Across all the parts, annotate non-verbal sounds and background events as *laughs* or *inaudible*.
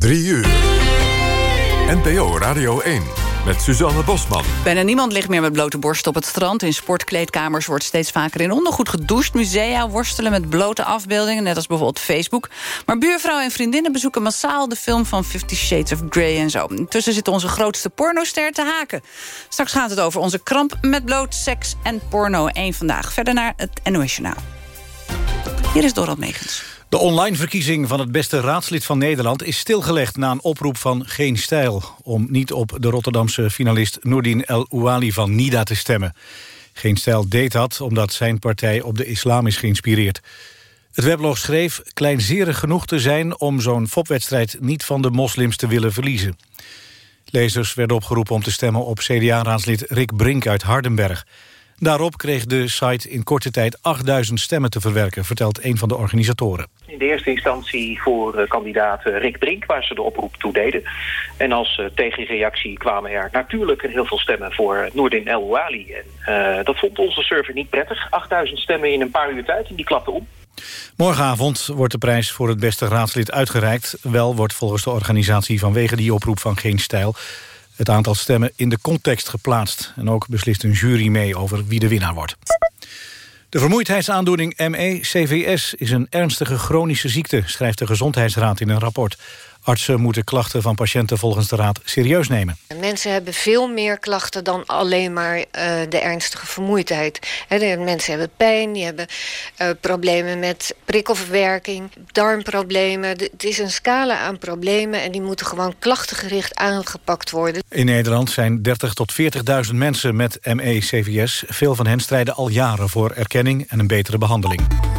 3 uur. NPO Radio 1 met Suzanne Bosman. Bijna niemand ligt meer met blote borst op het strand. In sportkleedkamers wordt steeds vaker in ondergoed gedoucht. Musea worstelen met blote afbeeldingen, net als bijvoorbeeld Facebook. Maar buurvrouwen en vriendinnen bezoeken massaal... de film van Fifty Shades of Grey en zo. Intussen zit onze grootste pornoster te haken. Straks gaat het over onze kramp met bloot, seks en porno. Eén vandaag. Verder naar het NOS Journaal. Hier is Dorald Megens. De online verkiezing van het beste raadslid van Nederland... is stilgelegd na een oproep van Geen Stijl... om niet op de Rotterdamse finalist Noordin El Ouali van NIDA te stemmen. Geen Stijl deed dat omdat zijn partij op de islam is geïnspireerd. Het weblog schreef kleinzerig genoeg te zijn... om zo'n fopwedstrijd niet van de moslims te willen verliezen. Lezers werden opgeroepen om te stemmen op CDA-raadslid Rick Brink uit Hardenberg... Daarop kreeg de site in korte tijd 8000 stemmen te verwerken... vertelt een van de organisatoren. In de eerste instantie voor uh, kandidaat Rick Brink... waar ze de oproep toe deden. En als uh, tegenreactie kwamen er natuurlijk heel veel stemmen voor Noordin El Ouali. En uh, dat vond onze server niet prettig. 8000 stemmen in een paar uur tijd en die klapte om. Morgenavond wordt de prijs voor het beste raadslid uitgereikt. Wel wordt volgens de organisatie vanwege die oproep van geen stijl het aantal stemmen in de context geplaatst. En ook beslist een jury mee over wie de winnaar wordt. De vermoeidheidsaandoening ME-CVS is een ernstige chronische ziekte... schrijft de Gezondheidsraad in een rapport. Artsen moeten klachten van patiënten volgens de raad serieus nemen. Mensen hebben veel meer klachten dan alleen maar uh, de ernstige vermoeidheid. He, mensen hebben pijn, die hebben uh, problemen met prikkelverwerking, darmproblemen. Het is een scala aan problemen en die moeten gewoon klachtengericht aangepakt worden. In Nederland zijn 30 tot 40.000 mensen met ME-CVS. Veel van hen strijden al jaren voor erkenning en een betere behandeling.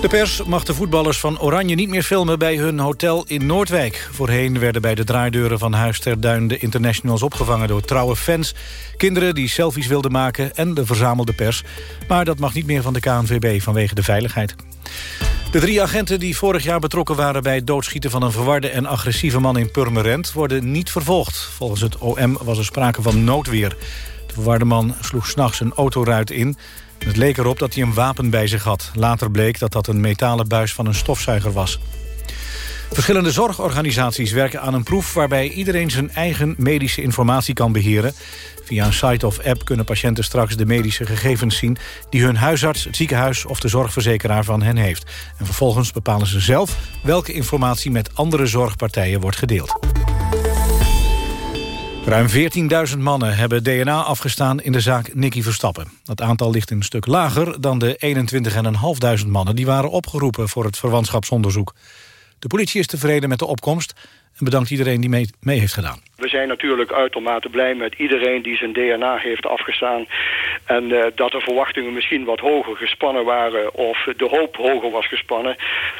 De pers mag de voetballers van Oranje niet meer filmen bij hun hotel in Noordwijk. Voorheen werden bij de draaideuren van Huis ter Duin de internationals opgevangen door trouwe fans. Kinderen die selfies wilden maken en de verzamelde pers. Maar dat mag niet meer van de KNVB vanwege de veiligheid. De drie agenten die vorig jaar betrokken waren bij het doodschieten van een verwarde en agressieve man in Purmerend worden niet vervolgd. Volgens het OM was er sprake van noodweer. De verwarde man sloeg s'nachts een autoruit in het leek erop dat hij een wapen bij zich had. Later bleek dat dat een metalen buis van een stofzuiger was. Verschillende zorgorganisaties werken aan een proef... waarbij iedereen zijn eigen medische informatie kan beheren. Via een site of app kunnen patiënten straks de medische gegevens zien... die hun huisarts, het ziekenhuis of de zorgverzekeraar van hen heeft. En vervolgens bepalen ze zelf welke informatie met andere zorgpartijen wordt gedeeld. Ruim 14.000 mannen hebben DNA afgestaan in de zaak Nicky Verstappen. Dat aantal ligt een stuk lager dan de 21.500 mannen... die waren opgeroepen voor het verwantschapsonderzoek. De politie is tevreden met de opkomst en bedankt iedereen die mee, mee, heeft gedaan. We zijn natuurlijk uitermate blij met iedereen die zijn DNA heeft afgestaan. En uh, dat de verwachtingen misschien wat hoger gespannen waren of de hoop hoger was gespannen.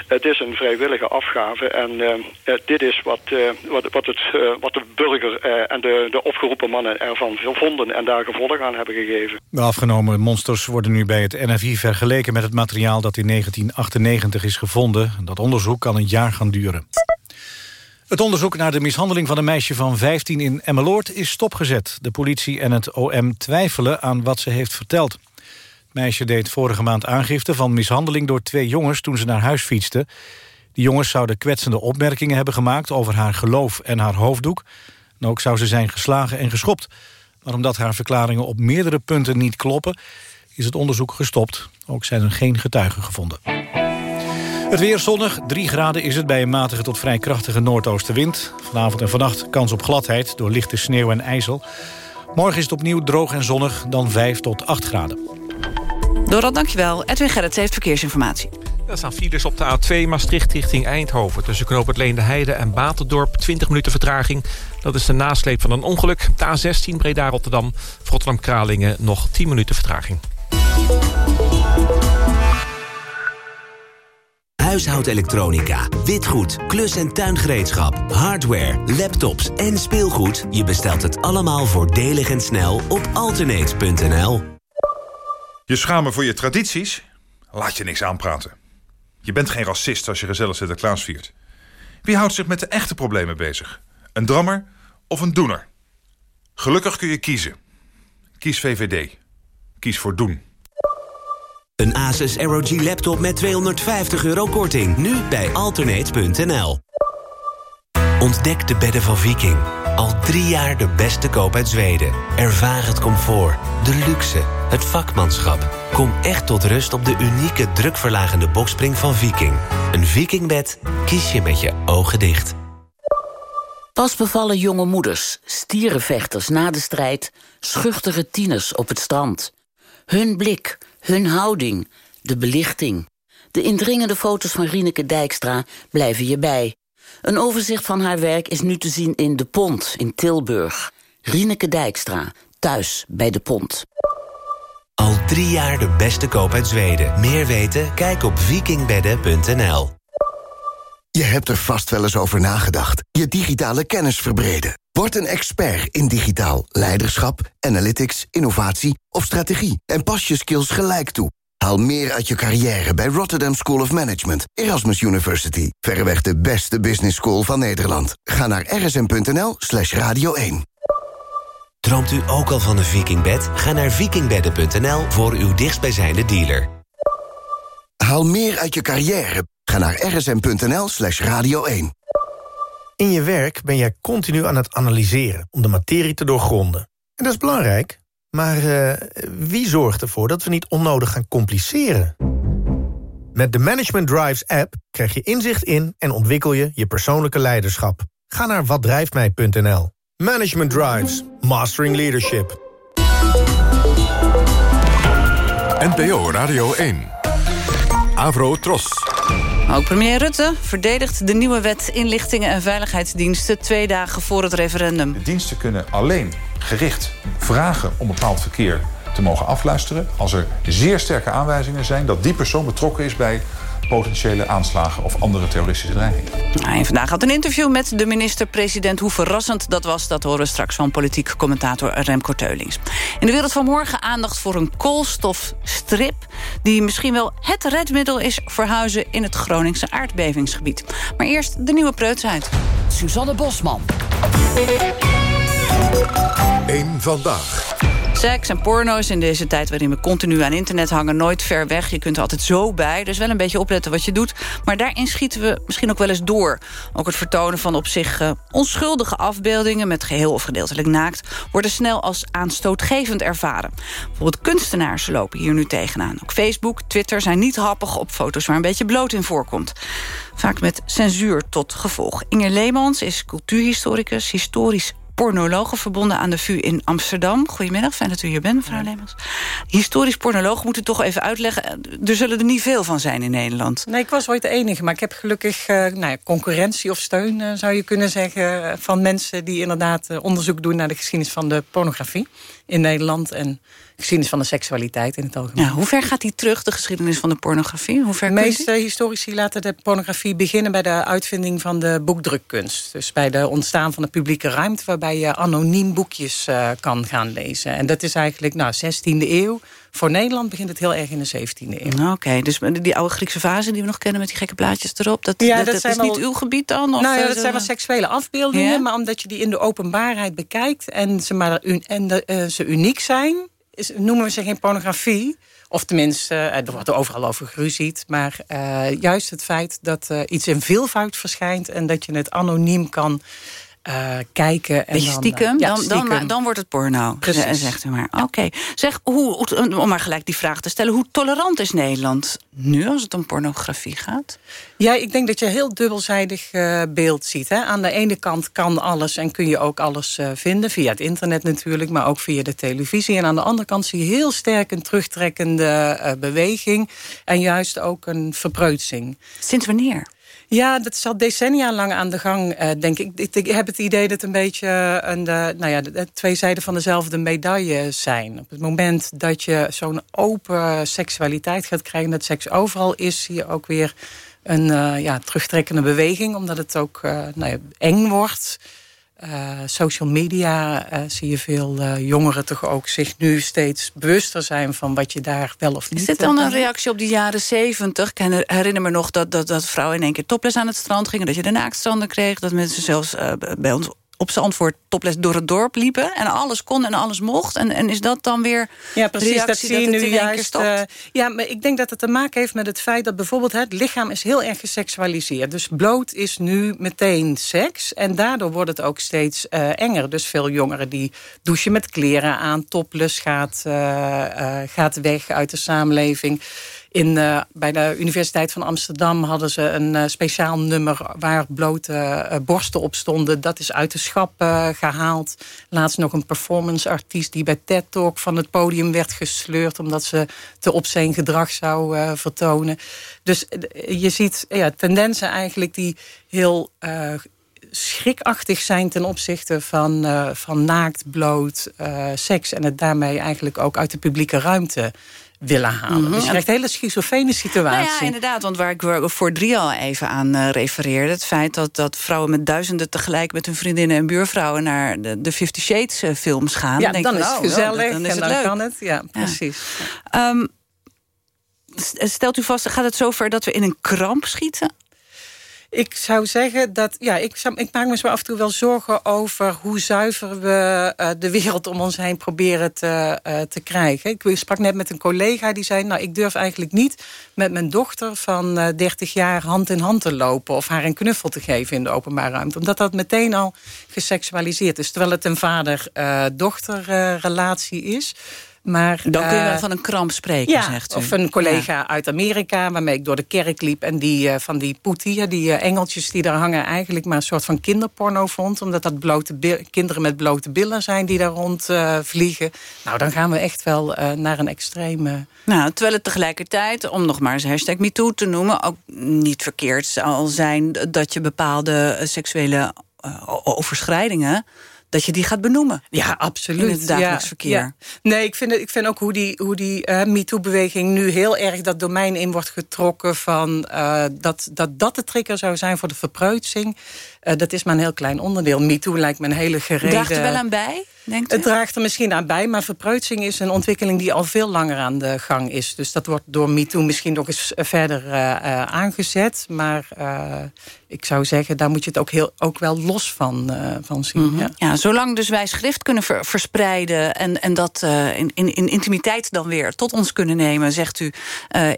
Het is een vrijwillige afgave en uh, dit is wat, uh, wat, wat, het, wat de burger en de, de opgeroepen mannen ervan vonden en daar gevolg aan hebben gegeven. De afgenomen monsters worden nu bij het NFI vergeleken met het materiaal dat in 1998 is gevonden. Dat onderzoek kan een jaar gaan duren. Het onderzoek naar de mishandeling van een meisje van 15 in Emmeloord is stopgezet. De politie en het OM twijfelen aan wat ze heeft verteld. Het meisje deed vorige maand aangifte van mishandeling door twee jongens toen ze naar huis fietsten. Die jongens zouden kwetsende opmerkingen hebben gemaakt over haar geloof en haar hoofddoek. Ook zou ze zijn geslagen en geschopt. Maar omdat haar verklaringen op meerdere punten niet kloppen, is het onderzoek gestopt. Ook zijn er geen getuigen gevonden. Het weer zonnig, 3 graden is het bij een matige tot vrij krachtige noordoostenwind. Vanavond en vannacht kans op gladheid door lichte sneeuw en ijzel. Morgen is het opnieuw droog en zonnig, dan 5 tot 8 graden. Dorad, dankjewel. Edwin Gerrits heeft verkeersinformatie. Er staan files op de A2 Maastricht richting Eindhoven. Tussen knoop het Leende Heide en Baterdorp 20 minuten vertraging. Dat is de nasleep van een ongeluk. De A16 Breda-Rotterdam, Rotterdam-Kralingen nog 10 minuten vertraging. Huishoudelektronica, witgoed, klus- en tuingereedschap, hardware, laptops en speelgoed. Je bestelt het allemaal voordelig en snel op alternate.nl. Je schamen voor je tradities? Laat je niks aanpraten. Je bent geen racist als je gezellig Sinterklaas viert. Wie houdt zich met de echte problemen bezig? Een drammer of een doener? Gelukkig kun je kiezen. Kies VVD. Kies voor doen. Een Asus ROG laptop met 250 euro korting. Nu bij alternate.nl. Ontdek de bedden van Viking. Al drie jaar de beste koop uit Zweden. Ervaar het comfort, de luxe, het vakmanschap. Kom echt tot rust op de unieke drukverlagende bokspring van Viking. Een Vikingbed kies je met je ogen dicht. Pas bevallen jonge moeders, stierenvechters na de strijd... schuchtere tieners op het strand. Hun blik, hun houding, de belichting. De indringende foto's van Rieneke Dijkstra blijven je bij. Een overzicht van haar werk is nu te zien in De Pont in Tilburg. Rieneke Dijkstra, thuis bij De Pont. Al drie jaar de beste koop uit Zweden. Meer weten? Kijk op vikingbedden.nl. Je hebt er vast wel eens over nagedacht. Je digitale kennis verbreden. Word een expert in digitaal leiderschap, analytics, innovatie of strategie. En pas je skills gelijk toe. Haal meer uit je carrière bij Rotterdam School of Management, Erasmus University. Verreweg de beste business school van Nederland. Ga naar rsm.nl slash radio 1. Droomt u ook al van een vikingbed? Ga naar vikingbedden.nl voor uw dichtstbijzijnde dealer. Haal meer uit je carrière. Ga naar rsm.nl slash radio 1. In je werk ben jij continu aan het analyseren om de materie te doorgronden. En dat is belangrijk, maar uh, wie zorgt ervoor dat we niet onnodig gaan compliceren? Met de Management Drives app krijg je inzicht in en ontwikkel je je persoonlijke leiderschap. Ga naar watdrijftmij.nl. Management Drives, Mastering Leadership. NPO Radio 1. Avro Tros. Ook premier Rutte verdedigt de nieuwe wet inlichtingen en veiligheidsdiensten... twee dagen voor het referendum. De diensten kunnen alleen gericht vragen om bepaald verkeer te mogen afluisteren... als er zeer sterke aanwijzingen zijn dat die persoon betrokken is... bij potentiële aanslagen of andere terroristische dreigingen. Nou, en vandaag had een interview met de minister-president. Hoe verrassend dat was, dat horen we straks van politiek commentator Remco Teulings. In de wereld van morgen aandacht voor een koolstofstrip... die misschien wel het redmiddel is voor huizen in het Groningse aardbevingsgebied. Maar eerst de nieuwe preutsheid. Suzanne Bosman. Eén vandaag. Seks en porno's in deze tijd waarin we continu aan internet hangen... nooit ver weg, je kunt er altijd zo bij. Dus wel een beetje opletten wat je doet. Maar daarin schieten we misschien ook wel eens door. Ook het vertonen van op zich uh, onschuldige afbeeldingen... met geheel of gedeeltelijk naakt... worden snel als aanstootgevend ervaren. Bijvoorbeeld kunstenaars lopen hier nu tegenaan. Ook Facebook, Twitter zijn niet happig op foto's... waar een beetje bloot in voorkomt. Vaak met censuur tot gevolg. Inger Leemans is cultuurhistoricus, historisch pornologen verbonden aan de VU in Amsterdam. Goedemiddag, fijn dat u hier bent, mevrouw Leemans. Historisch pornoloog moet u toch even uitleggen. Er zullen er niet veel van zijn in Nederland. Nee, ik was ooit de enige, maar ik heb gelukkig uh, nou ja, concurrentie of steun... Uh, zou je kunnen zeggen, van mensen die inderdaad uh, onderzoek doen... naar de geschiedenis van de pornografie in Nederland... en geschiedenis van de seksualiteit in het algemeen. Ja, hoe ver gaat die terug, de geschiedenis van de pornografie? Hoe ver de meeste historici laten de pornografie beginnen... bij de uitvinding van de boekdrukkunst. Dus bij de ontstaan van de publieke ruimte... waarbij je anoniem boekjes uh, kan gaan lezen. En dat is eigenlijk nou, 16e eeuw. Voor Nederland begint het heel erg in de 17e eeuw. Oké, okay, dus die oude Griekse vazen die we nog kennen... met die gekke plaatjes erop, dat, ja, dat, dat, dat is wel... niet uw gebied dan? Of nou ja, dat zijn wel seksuele afbeeldingen... Maar omdat je die in de openbaarheid bekijkt... en ze, maar, en de, uh, ze uniek zijn is, noemen we ze geen pornografie. Of tenminste, uh, er wordt er overal over geruzied. Maar uh, juist het feit dat uh, iets in veelvoud verschijnt... en dat je het anoniem kan uh, kijken. En Beetje stiekem, dan, ja, stiekem. Dan, dan, wordt het porno, Precies. zegt u maar. Oké, okay. zeg, hoe, om maar gelijk die vraag te stellen... hoe tolerant is Nederland nu als het om pornografie gaat? Ja, ik denk dat je een heel dubbelzijdig uh, beeld ziet. Hè? Aan de ene kant kan alles en kun je ook alles uh, vinden... via het internet natuurlijk, maar ook via de televisie. En aan de andere kant zie je heel sterk een terugtrekkende beweging... en juist ook een verpreutsing. Sinds wanneer? Ja, dat is al decennia lang aan de gang, uh, denk ik. ik. heb het idee dat het een beetje een, de, nou ja, twee zijden van dezelfde medaille zijn. Op het moment dat je zo'n open seksualiteit gaat krijgen... dat seks overal is, zie je ook weer een uh, ja, terugtrekkende beweging. Omdat het ook nou ja, eng wordt... Uh, social media uh, zie je veel uh, jongeren toch ook zich nu steeds bewuster zijn van wat je daar wel of niet... Is dit dan een reactie op de jaren zeventig? Ik herinner me nog dat, dat, dat vrouwen in één keer topless aan het strand gingen... dat je de naaktstranden kreeg, dat mensen zelfs bij ons op zijn antwoord toples door het dorp liepen... en alles kon en alles mocht. En, en is dat dan weer Ja, precies, dat zie je nu juist. Uh, ja, maar ik denk dat het te maken heeft met het feit... dat bijvoorbeeld het lichaam is heel erg geseksualiseerd. Dus bloot is nu meteen seks. En daardoor wordt het ook steeds uh, enger. Dus veel jongeren die douchen met kleren aan... topless gaat, uh, gaat weg uit de samenleving... In, uh, bij de Universiteit van Amsterdam hadden ze een uh, speciaal nummer... waar blote uh, borsten op stonden. Dat is uit de schap gehaald. Laatst nog een performance-artiest die bij TED Talk van het podium werd gesleurd... omdat ze te zijn gedrag zou vertonen. Dus je ziet ja, tendensen eigenlijk die heel schrikachtig zijn ten opzichte van, van naakt, bloot, seks... en het daarmee eigenlijk ook uit de publieke ruimte willen halen. Mhm. Dus je krijgt een hele schizofrene situatie. Nou ja, inderdaad, want waar ik voor drie al even aan uh, refereerde... het feit dat, dat vrouwen met duizenden tegelijk... met hun vriendinnen en buurvrouwen naar de, de Fifty Shades uh, films gaan... Ja, dan, is het oh, gezellig dan, dan is en het dan leuk. kan het. Ja, precies. Ja. Um, stelt u vast, gaat het zover dat we in een kramp schieten? Ik zou zeggen dat, ja, ik, ik maak me zo af en toe wel zorgen over hoe zuiver we uh, de wereld om ons heen proberen te, uh, te krijgen. Ik sprak net met een collega die zei, nou ik durf eigenlijk niet met mijn dochter van uh, 30 jaar hand in hand te lopen of haar een knuffel te geven in de openbare ruimte. Omdat dat meteen al geseksualiseerd is. Terwijl het een vader-dochter relatie is. Maar, dan kun je wel uh, van een kramp spreken, ja, zegt u. Of een collega ja. uit Amerika, waarmee ik door de kerk liep... en die uh, van die poetie, die uh, engeltjes die daar hangen... eigenlijk maar een soort van kinderporno vond. Omdat dat blote kinderen met blote billen zijn die daar rond vliegen. Nou, dan gaan we echt wel naar een extreme... Nou, terwijl het tegelijkertijd, om nog maar eens hashtag MeToo te noemen... ook niet verkeerd zal zijn dat je bepaalde seksuele overschrijdingen dat je die gaat benoemen. Ja, absoluut. In het dagelijks ja, verkeer. Ja. Nee, ik vind, ik vind ook hoe die, hoe die uh, MeToo-beweging nu heel erg dat domein in wordt getrokken... van uh, dat, dat dat de trigger zou zijn voor de verpreutsing. Uh, dat is maar een heel klein onderdeel. MeToo lijkt me een hele gereden... Draagt er wel aan bij, denkt u? Het draagt er misschien aan bij, maar verpreutsing is een ontwikkeling... die al veel langer aan de gang is. Dus dat wordt door MeToo misschien nog eens verder aangezet. Maar ik zou zeggen, daar moet je het ook, heel, ook wel los van, van zien. Mm -hmm. ja. ja, zolang dus wij schrift kunnen ver verspreiden... en, en dat in, in, in, intimiteit dan weer tot ons kunnen nemen... zegt u,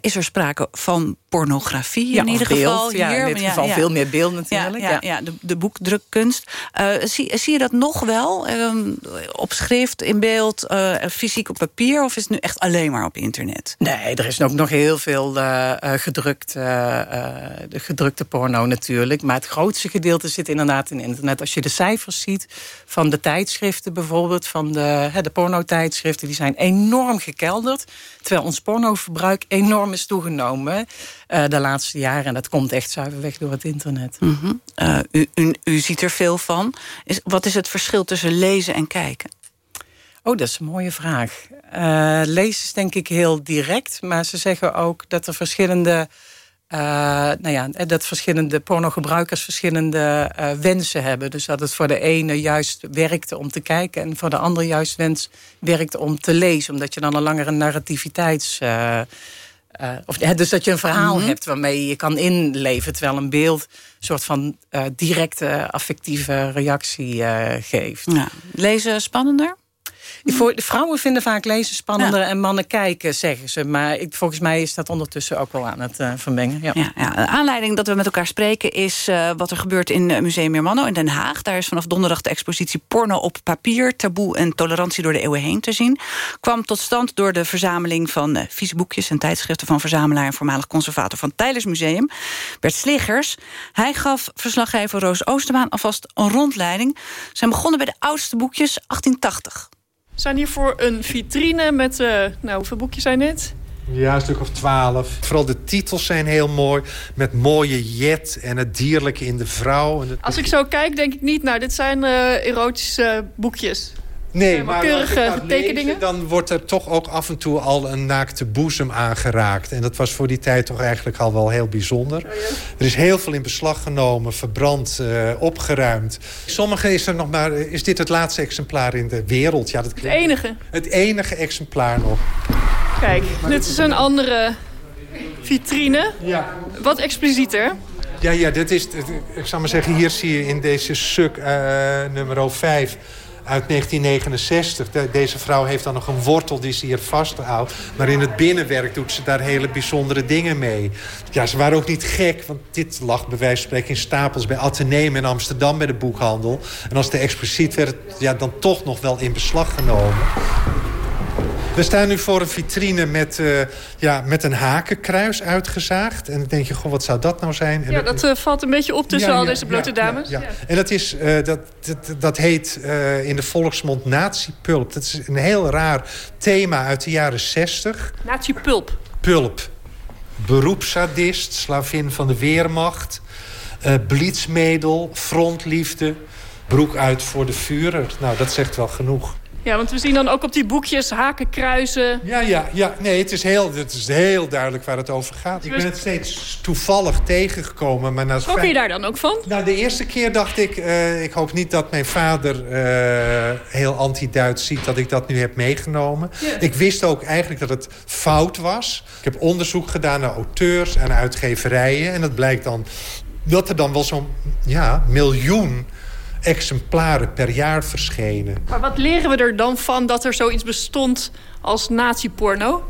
is er sprake van pornografie ja, in ieder beeld, geval. Ja, in dit geval veel meer beeld natuurlijk. Ja, ja, de, de boekdrukkunst. Uh, zie, zie je dat nog wel? Um, op schrift, in beeld, fysiek op papier... of is het nu echt alleen maar op internet? Nee, er is ook nog heel veel gedrukt, de gedrukte porno natuurlijk. Maar het grootste gedeelte zit inderdaad in internet. Als je de cijfers ziet van de tijdschriften bijvoorbeeld... van de, de pornotijdschriften, die zijn enorm gekelderd. Terwijl ons pornoverbruik enorm is toegenomen uh, de laatste jaren. En dat komt echt zuiverweg door het internet. Mm -hmm. uh, u, u, u, ziet er veel van. Is, wat is het verschil tussen lezen en kijken? Oh, dat is een mooie vraag. Uh, lezen is denk ik heel direct. Maar ze zeggen ook dat er verschillende... Uh, nou ja, dat verschillende pornogebruikers verschillende uh, wensen hebben. Dus dat het voor de ene juist werkte om te kijken... en voor de andere juist wens werkt om te lezen. Omdat je dan een langere narrativiteits... Uh, of, dus dat je een verhaal mm -hmm. hebt waarmee je kan inleven... terwijl een beeld een soort van directe affectieve reactie geeft. Ja. Lezen spannender? Voor, de vrouwen vinden vaak lezen spannender ja. en mannen kijken, zeggen ze. Maar ik, volgens mij is dat ondertussen ook wel aan het uh, vermengen. Ja. Ja, ja. De aanleiding dat we met elkaar spreken is uh, wat er gebeurt in Museum Meermanno in Den Haag. Daar is vanaf donderdag de expositie Porno op papier, taboe en tolerantie door de eeuwen heen te zien. Kwam tot stand door de verzameling van uh, vieze boekjes en tijdschriften van verzamelaar en voormalig conservator van Tijlers Museum, Bert Sliggers. Hij gaf verslaggever Roos Oosterbaan alvast een rondleiding. Ze zijn begonnen bij de oudste boekjes 1880. We staan hier voor een vitrine met, uh, nou, hoeveel boekjes zijn dit? Ja, een stuk of twaalf. Vooral de titels zijn heel mooi. Met mooie jet en het dierlijke in de vrouw. En het... Als ik zo kijk, denk ik niet, nou, dit zijn uh, erotische boekjes. Nee, maar keurige tekeningen. Dan wordt er toch ook af en toe al een naakte boezem aangeraakt. En dat was voor die tijd toch eigenlijk al wel heel bijzonder. Oh. Er is heel veel in beslag genomen, verbrand, uh, opgeruimd. Sommige is er nog maar... Is dit het laatste exemplaar in de wereld? Ja, dat het enige? Het enige exemplaar nog. Kijk, dit is een andere vitrine. Ja. Wat explicieter. Ja, ja, dit is, ik zou maar zeggen, hier zie je in deze suk uh, nummer 5 uit 1969. deze vrouw heeft dan nog een wortel die ze hier vasthoudt. Maar in het binnenwerk doet ze daar hele bijzondere dingen mee. Ja, ze waren ook niet gek, want dit lag bij wijze van spreken in stapels... bij Atheneum in Amsterdam bij de boekhandel. En als het expliciet werd, ja, dan toch nog wel in beslag genomen. We staan nu voor een vitrine met, uh, ja, met een hakenkruis uitgezaagd. En dan denk je, goh, wat zou dat nou zijn? En ja, dat uh, valt een beetje op tussen al deze blote dames. Ja, En dat, is, uh, dat, dat, dat heet in de volksmond nazi-pulp. Dat is een heel raar thema uit de jaren zestig. Nazi-pulp? Pulp. Beroepsadist, slavin van de Weermacht... Blitzmedel, frontliefde, broek uit voor de vurer. Nou, dat zegt wel genoeg. Ja, want we zien dan ook op die boekjes haken, kruisen. Ja, ja, ja. Nee, het is, heel, het is heel duidelijk waar het over gaat. Ik ben het steeds toevallig tegengekomen. Maar Schrok je daar dan ook van? Nou, de eerste keer dacht ik... Uh, ik hoop niet dat mijn vader uh, heel anti-Duits ziet... dat ik dat nu heb meegenomen. Ja. Ik wist ook eigenlijk dat het fout was. Ik heb onderzoek gedaan naar auteurs en uitgeverijen. En het blijkt dan dat er dan wel zo'n ja, miljoen exemplaren per jaar verschenen. Maar wat leren we er dan van dat er zoiets bestond als nazi-porno?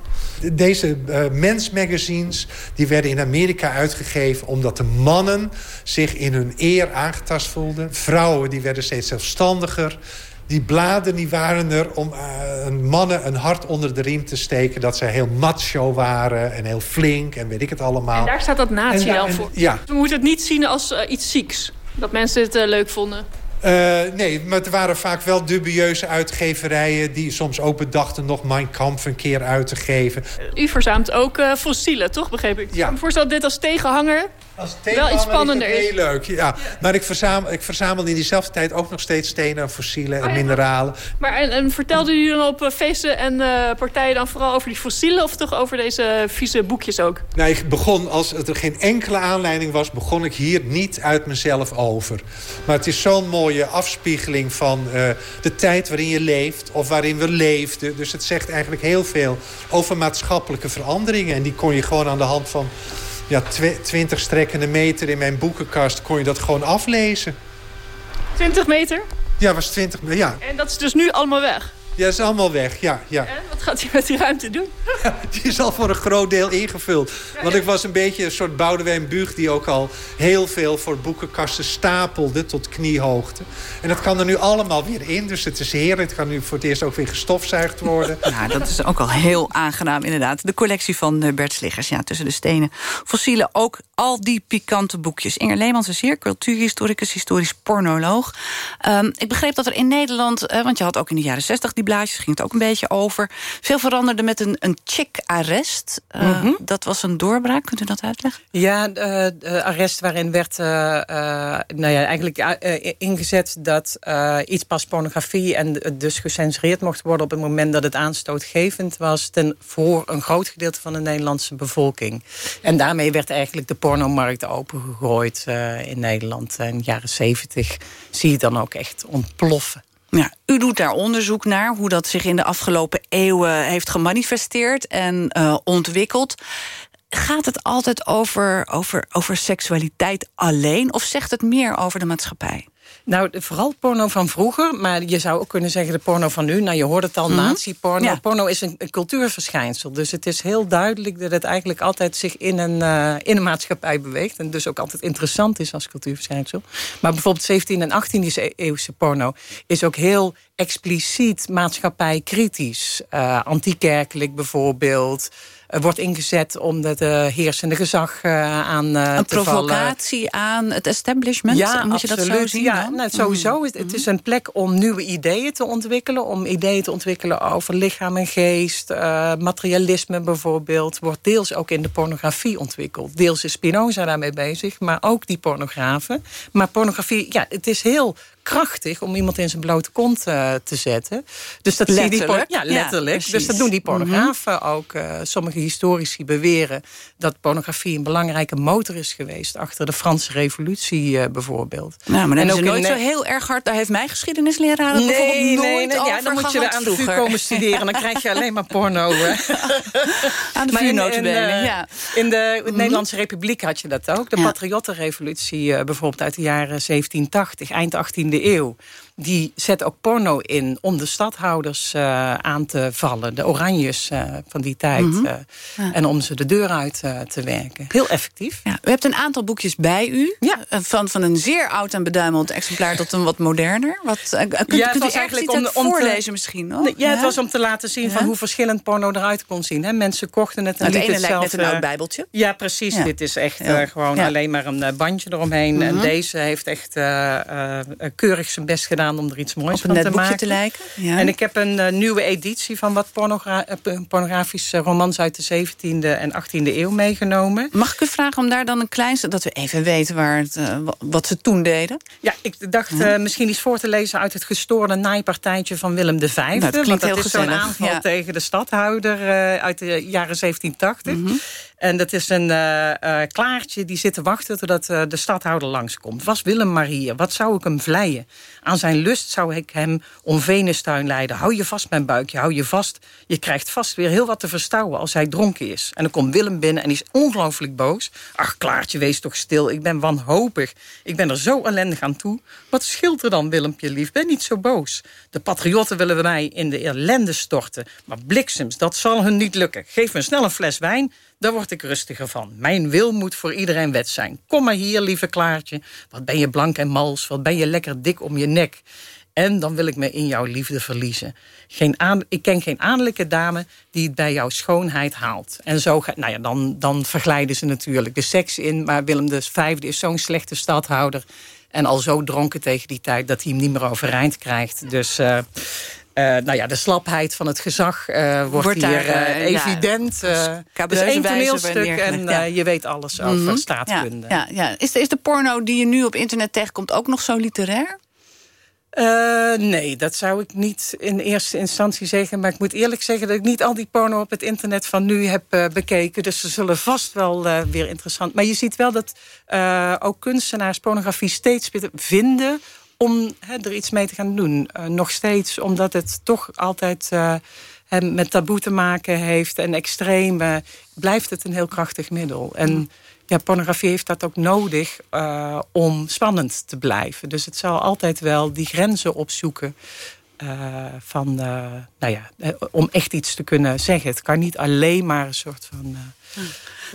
Deze uh, mensmagazines die werden in Amerika uitgegeven... omdat de mannen zich in hun eer aangetast voelden. Vrouwen die werden steeds zelfstandiger. Die bladen die waren er om uh, mannen een hart onder de riem te steken... dat zij heel macho waren en heel flink en weet ik het allemaal. En daar staat dat nazi dan voor. Ja. We moeten het niet zien als uh, iets zieks. Dat mensen het leuk vonden. Uh, nee, maar het waren vaak wel dubieuze uitgeverijen... die soms ook bedachten nog Mein Kampf een keer uit te geven. U verzamelt ook uh, fossielen, toch, begreep ik? Ja. Ik me voorstel dit als tegenhanger als wel iets spannender is. Heel leuk, ja. Maar ik verzamel, ik verzamel in diezelfde tijd ook nog steeds stenen en fossielen en oh, mineralen. Maar en, en vertelden jullie dan op eh, feesten en uh, partijen dan vooral over die fossielen... of toch over deze vieze boekjes ook? Nou, ik begon, als er geen enkele aanleiding was... begon ik hier niet uit mezelf over. Maar het is zo'n mooie afspiegeling van uh, de tijd waarin je leeft... of waarin we leefden. Dus het zegt eigenlijk heel veel over maatschappelijke veranderingen. En die kon je gewoon aan de hand van ja, 20 strekkende meter in mijn boekenkast kon je dat gewoon aflezen. 20 meter? Ja, was 20 meter, ja. En dat is dus nu allemaal weg? Ja, is allemaal weg, ja. ja. En wat gaat hij met die ruimte doen? *laughs* die is al voor een groot deel ingevuld. Want ik was een beetje een soort Boudewijn Buug... die ook al heel veel voor boekenkasten stapelde tot kniehoogte. En dat kan er nu allemaal weer in. Dus het is heerlijk. Het kan nu voor het eerst ook weer gestofzuigd worden. *laughs* Nou, dat is ook al heel aangenaam inderdaad. De collectie van eh, Bert Sliggers. Ja, tussen de stenen fossielen ook al die pikante boekjes. Inger Leemans is hier, cultuurhistoricus, historisch pornoloog. Um, ik begreep dat er in Nederland... Uh, want je had ook in de jaren 60 die blaadjes, ging het ook een beetje over. Veel veranderde met een, een chick-arrest. Uh, mm -hmm. Dat was een doorbraak, kunt u dat uitleggen? Ja, de, de arrest waarin werd uh, uh, nou ja, eigenlijk ingezet... dat iets pas pornografie en dus gecensureerd mocht worden... op het moment dat het aanstootgevend was... ten voor een groot gedeelte van de Nederlandse bevolking. En daarmee werd eigenlijk de pornomarkt opengegooid in Nederland. In de jaren zeventig zie je dan ook echt ontploffen. Ja, u doet daar onderzoek naar hoe dat zich in de afgelopen eeuwen heeft gemanifesteerd en uh, ontwikkeld. Gaat het altijd over, over, over seksualiteit alleen of zegt het meer over de maatschappij? Nou, vooral porno van vroeger, maar je zou ook kunnen zeggen de porno van nu. Nou, je hoort het al, mm -hmm. nazi-porno. Ja. Porno is een, een, cultuurverschijnsel, dus het is heel duidelijk... dat het eigenlijk altijd zich in een, uh, in een maatschappij beweegt... en dus ook altijd interessant is als cultuurverschijnsel. Maar bijvoorbeeld 17e en 18e eeuwse porno is ook heel expliciet maatschappijkritisch. Uh, antikerkelijk bijvoorbeeld wordt ingezet om het heersende gezag uh, aan uh, een provocatie aan het establishment? Ja, Moet je dat zo zien? Ja, nou, sowieso. Mm. Het is een plek om nieuwe ideeën te ontwikkelen. Om ideeën te ontwikkelen over lichaam en geest. materialisme bijvoorbeeld. Wordt deels ook in de pornografie ontwikkeld. Deels is Spinoza daarmee bezig, maar ook die pornografen. Maar pornografie, ja, het is heel krachtig om iemand in zijn blote kont uh, te zetten. Dus dat letterlijk. die ja, letterlijk. Ja, dus dat doen die pornografen mm -hmm. ook. Uh, sommige historici beweren dat pornografie een belangrijke motor is geweest... achter de Franse revolutie uh, bijvoorbeeld. Nou, maar dat is nooit zo heel erg hard... daar heeft mijn geschiedenisleraar nee, bijvoorbeeld nooit nee, nee, ja, Dan moet je gehad er aan de vroeger. VU komen studeren... dan krijg je *laughs* alleen maar porno. aan de VU in, notabene, in, ja. in de -hmm. Nederlandse Republiek had je dat ook. De ja. patriottenrevolutie bijvoorbeeld uit de jaren 1780, eind 18e eeuw die zet ook porno in om de stadhouders uh, aan te vallen. De oranjes uh, van die tijd. Mm -hmm. uh, ja. En om ze de deur uit te werken. Heel effectief. Ja, u hebt een aantal boekjes bij u. Ja. Van, van een zeer oud en beduimeld exemplaar tot een wat moderner. Wat, kunt, ja, kunt u eigenlijk om, om voorlezen te, misschien? Hoor? Ja, het was om te laten zien van hoe verschillend porno eruit kon zien. Hè. Mensen kochten het en nou, Het ene lijkt net een oud bijbeltje. Ja, precies. Dit is echt gewoon alleen maar een bandje eromheen. Mm -hmm. En deze heeft echt keurig zijn best gedaan om er iets moois van te maken. te lijken. Ja. En ik heb een uh, nieuwe editie van wat pornogra uh, pornografische romans uit de 17e en 18e eeuw meegenomen. Mag ik u vragen om daar dan een kleinste, dat we even weten waar het, uh, wat ze toen deden? Ja, ik dacht ja. misschien iets voor te lezen uit het gestoorde naaipartijtje van Willem V. Nou, dat want dat is zo'n aanval ja. tegen de stadhouder uit de jaren 1780. Mm -hmm. En dat is een uh, uh, klaartje die zit te wachten totdat uh, de stadhouder langskomt. Was Willem maar hier, wat zou ik hem vleien? Aan zijn lust zou ik hem om Venustuin leiden. Hou je vast, mijn buikje, hou je vast. Je krijgt vast weer heel wat te verstouwen als hij dronken is. En dan komt Willem binnen en is ongelooflijk boos. Ach, Klaartje, wees toch stil, ik ben wanhopig. Ik ben er zo ellendig aan toe. Wat scheelt er dan, Willempje lief, ben niet zo boos. De patriotten willen mij in de ellende storten. Maar bliksems, dat zal hun niet lukken. Geef me snel een fles wijn... Daar word ik rustiger van. Mijn wil moet voor iedereen wet zijn. Kom maar hier, lieve Klaartje. Wat ben je blank en mals, wat ben je lekker dik om je nek. En dan wil ik me in jouw liefde verliezen. Geen aan, ik ken geen adellijke dame die het bij jouw schoonheid haalt. En zo gaat, nou ja, dan, dan verglijden ze natuurlijk de seks in. Maar Willem V is zo'n slechte stadhouder. En al zo dronken tegen die tijd dat hij hem niet meer overeind krijgt. Dus... Uh, uh, nou ja, de slapheid van het gezag uh, wordt, wordt, hier daar, uh, evident. Het is één toneelstuk en ja. je weet alles over mm -hmm. staatkunde. Ja, ja, ja. Is, de, is de porno die je nu op internet tegenkomt ook nog zo literair? Uh, nee, dat zou ik niet in eerste instantie zeggen. Maar ik moet eerlijk zeggen dat ik niet al die porno op het internet van nu heb uh, bekeken. Dus ze zullen vast wel uh, weer interessant... Maar je ziet wel dat ook kunstenaars pornografie steeds vinden om he, er iets mee te gaan doen. Uh, nog steeds, omdat het toch altijd uh, met taboe te maken heeft... en extreem, uh, blijft het een heel krachtig middel. En ja, pornografie heeft dat ook nodig om spannend te blijven. Dus het zal altijd wel die grenzen opzoeken... van, nou ja, om echt iets te kunnen zeggen. Het kan niet alleen maar een soort van...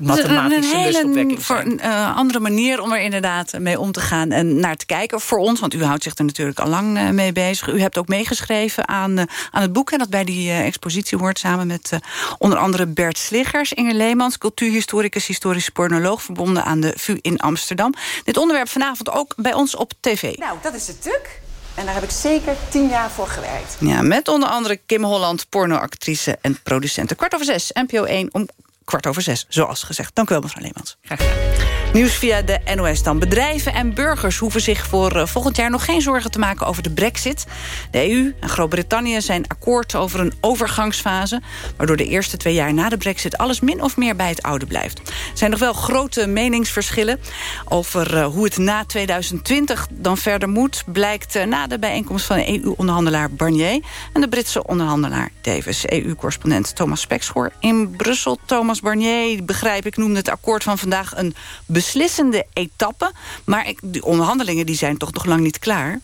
mathematische een hele voor een uh, andere manier om er inderdaad mee om te gaan en naar te kijken voor ons. Want u houdt zich er natuurlijk al lang uh, mee bezig. U hebt ook meegeschreven aan, uh, aan het boek en dat bij die expositie hoort samen met onder andere Bert Sliggers, Inger Leemans, cultuurhistoricus, historische pornoloog, verbonden aan de VU in Amsterdam. Dit onderwerp vanavond ook bij ons op tv. Nou, dat is de tuk. En daar heb ik zeker tien jaar voor gewerkt. Ja, met onder andere Kim Holland, pornoactrice en producenten. Kwart over zes, NPO 1 om kwart over zes, zoals gezegd. Dank u wel, mevrouw Leemans. Graag gedaan. Nieuws via de NOS dan. Bedrijven en burgers hoeven zich voor uh, volgend jaar nog geen zorgen te maken over de brexit. De EU en Groot-Brittannië zijn akkoord over een overgangsfase... waardoor de eerste twee jaar na de brexit alles min of meer bij het oude blijft. Er zijn nog wel grote meningsverschillen over uh, hoe het na 2020 dan verder moet... blijkt uh, na de bijeenkomst van de EU-onderhandelaar Barnier... en de Britse onderhandelaar Davis. EU-correspondent Thomas Spekschoor in Brussel. Thomas Barnier, begrijp ik, noemde het akkoord van vandaag een beslissende etappe. Maar ik, die onderhandelingen die zijn toch nog lang niet klaar?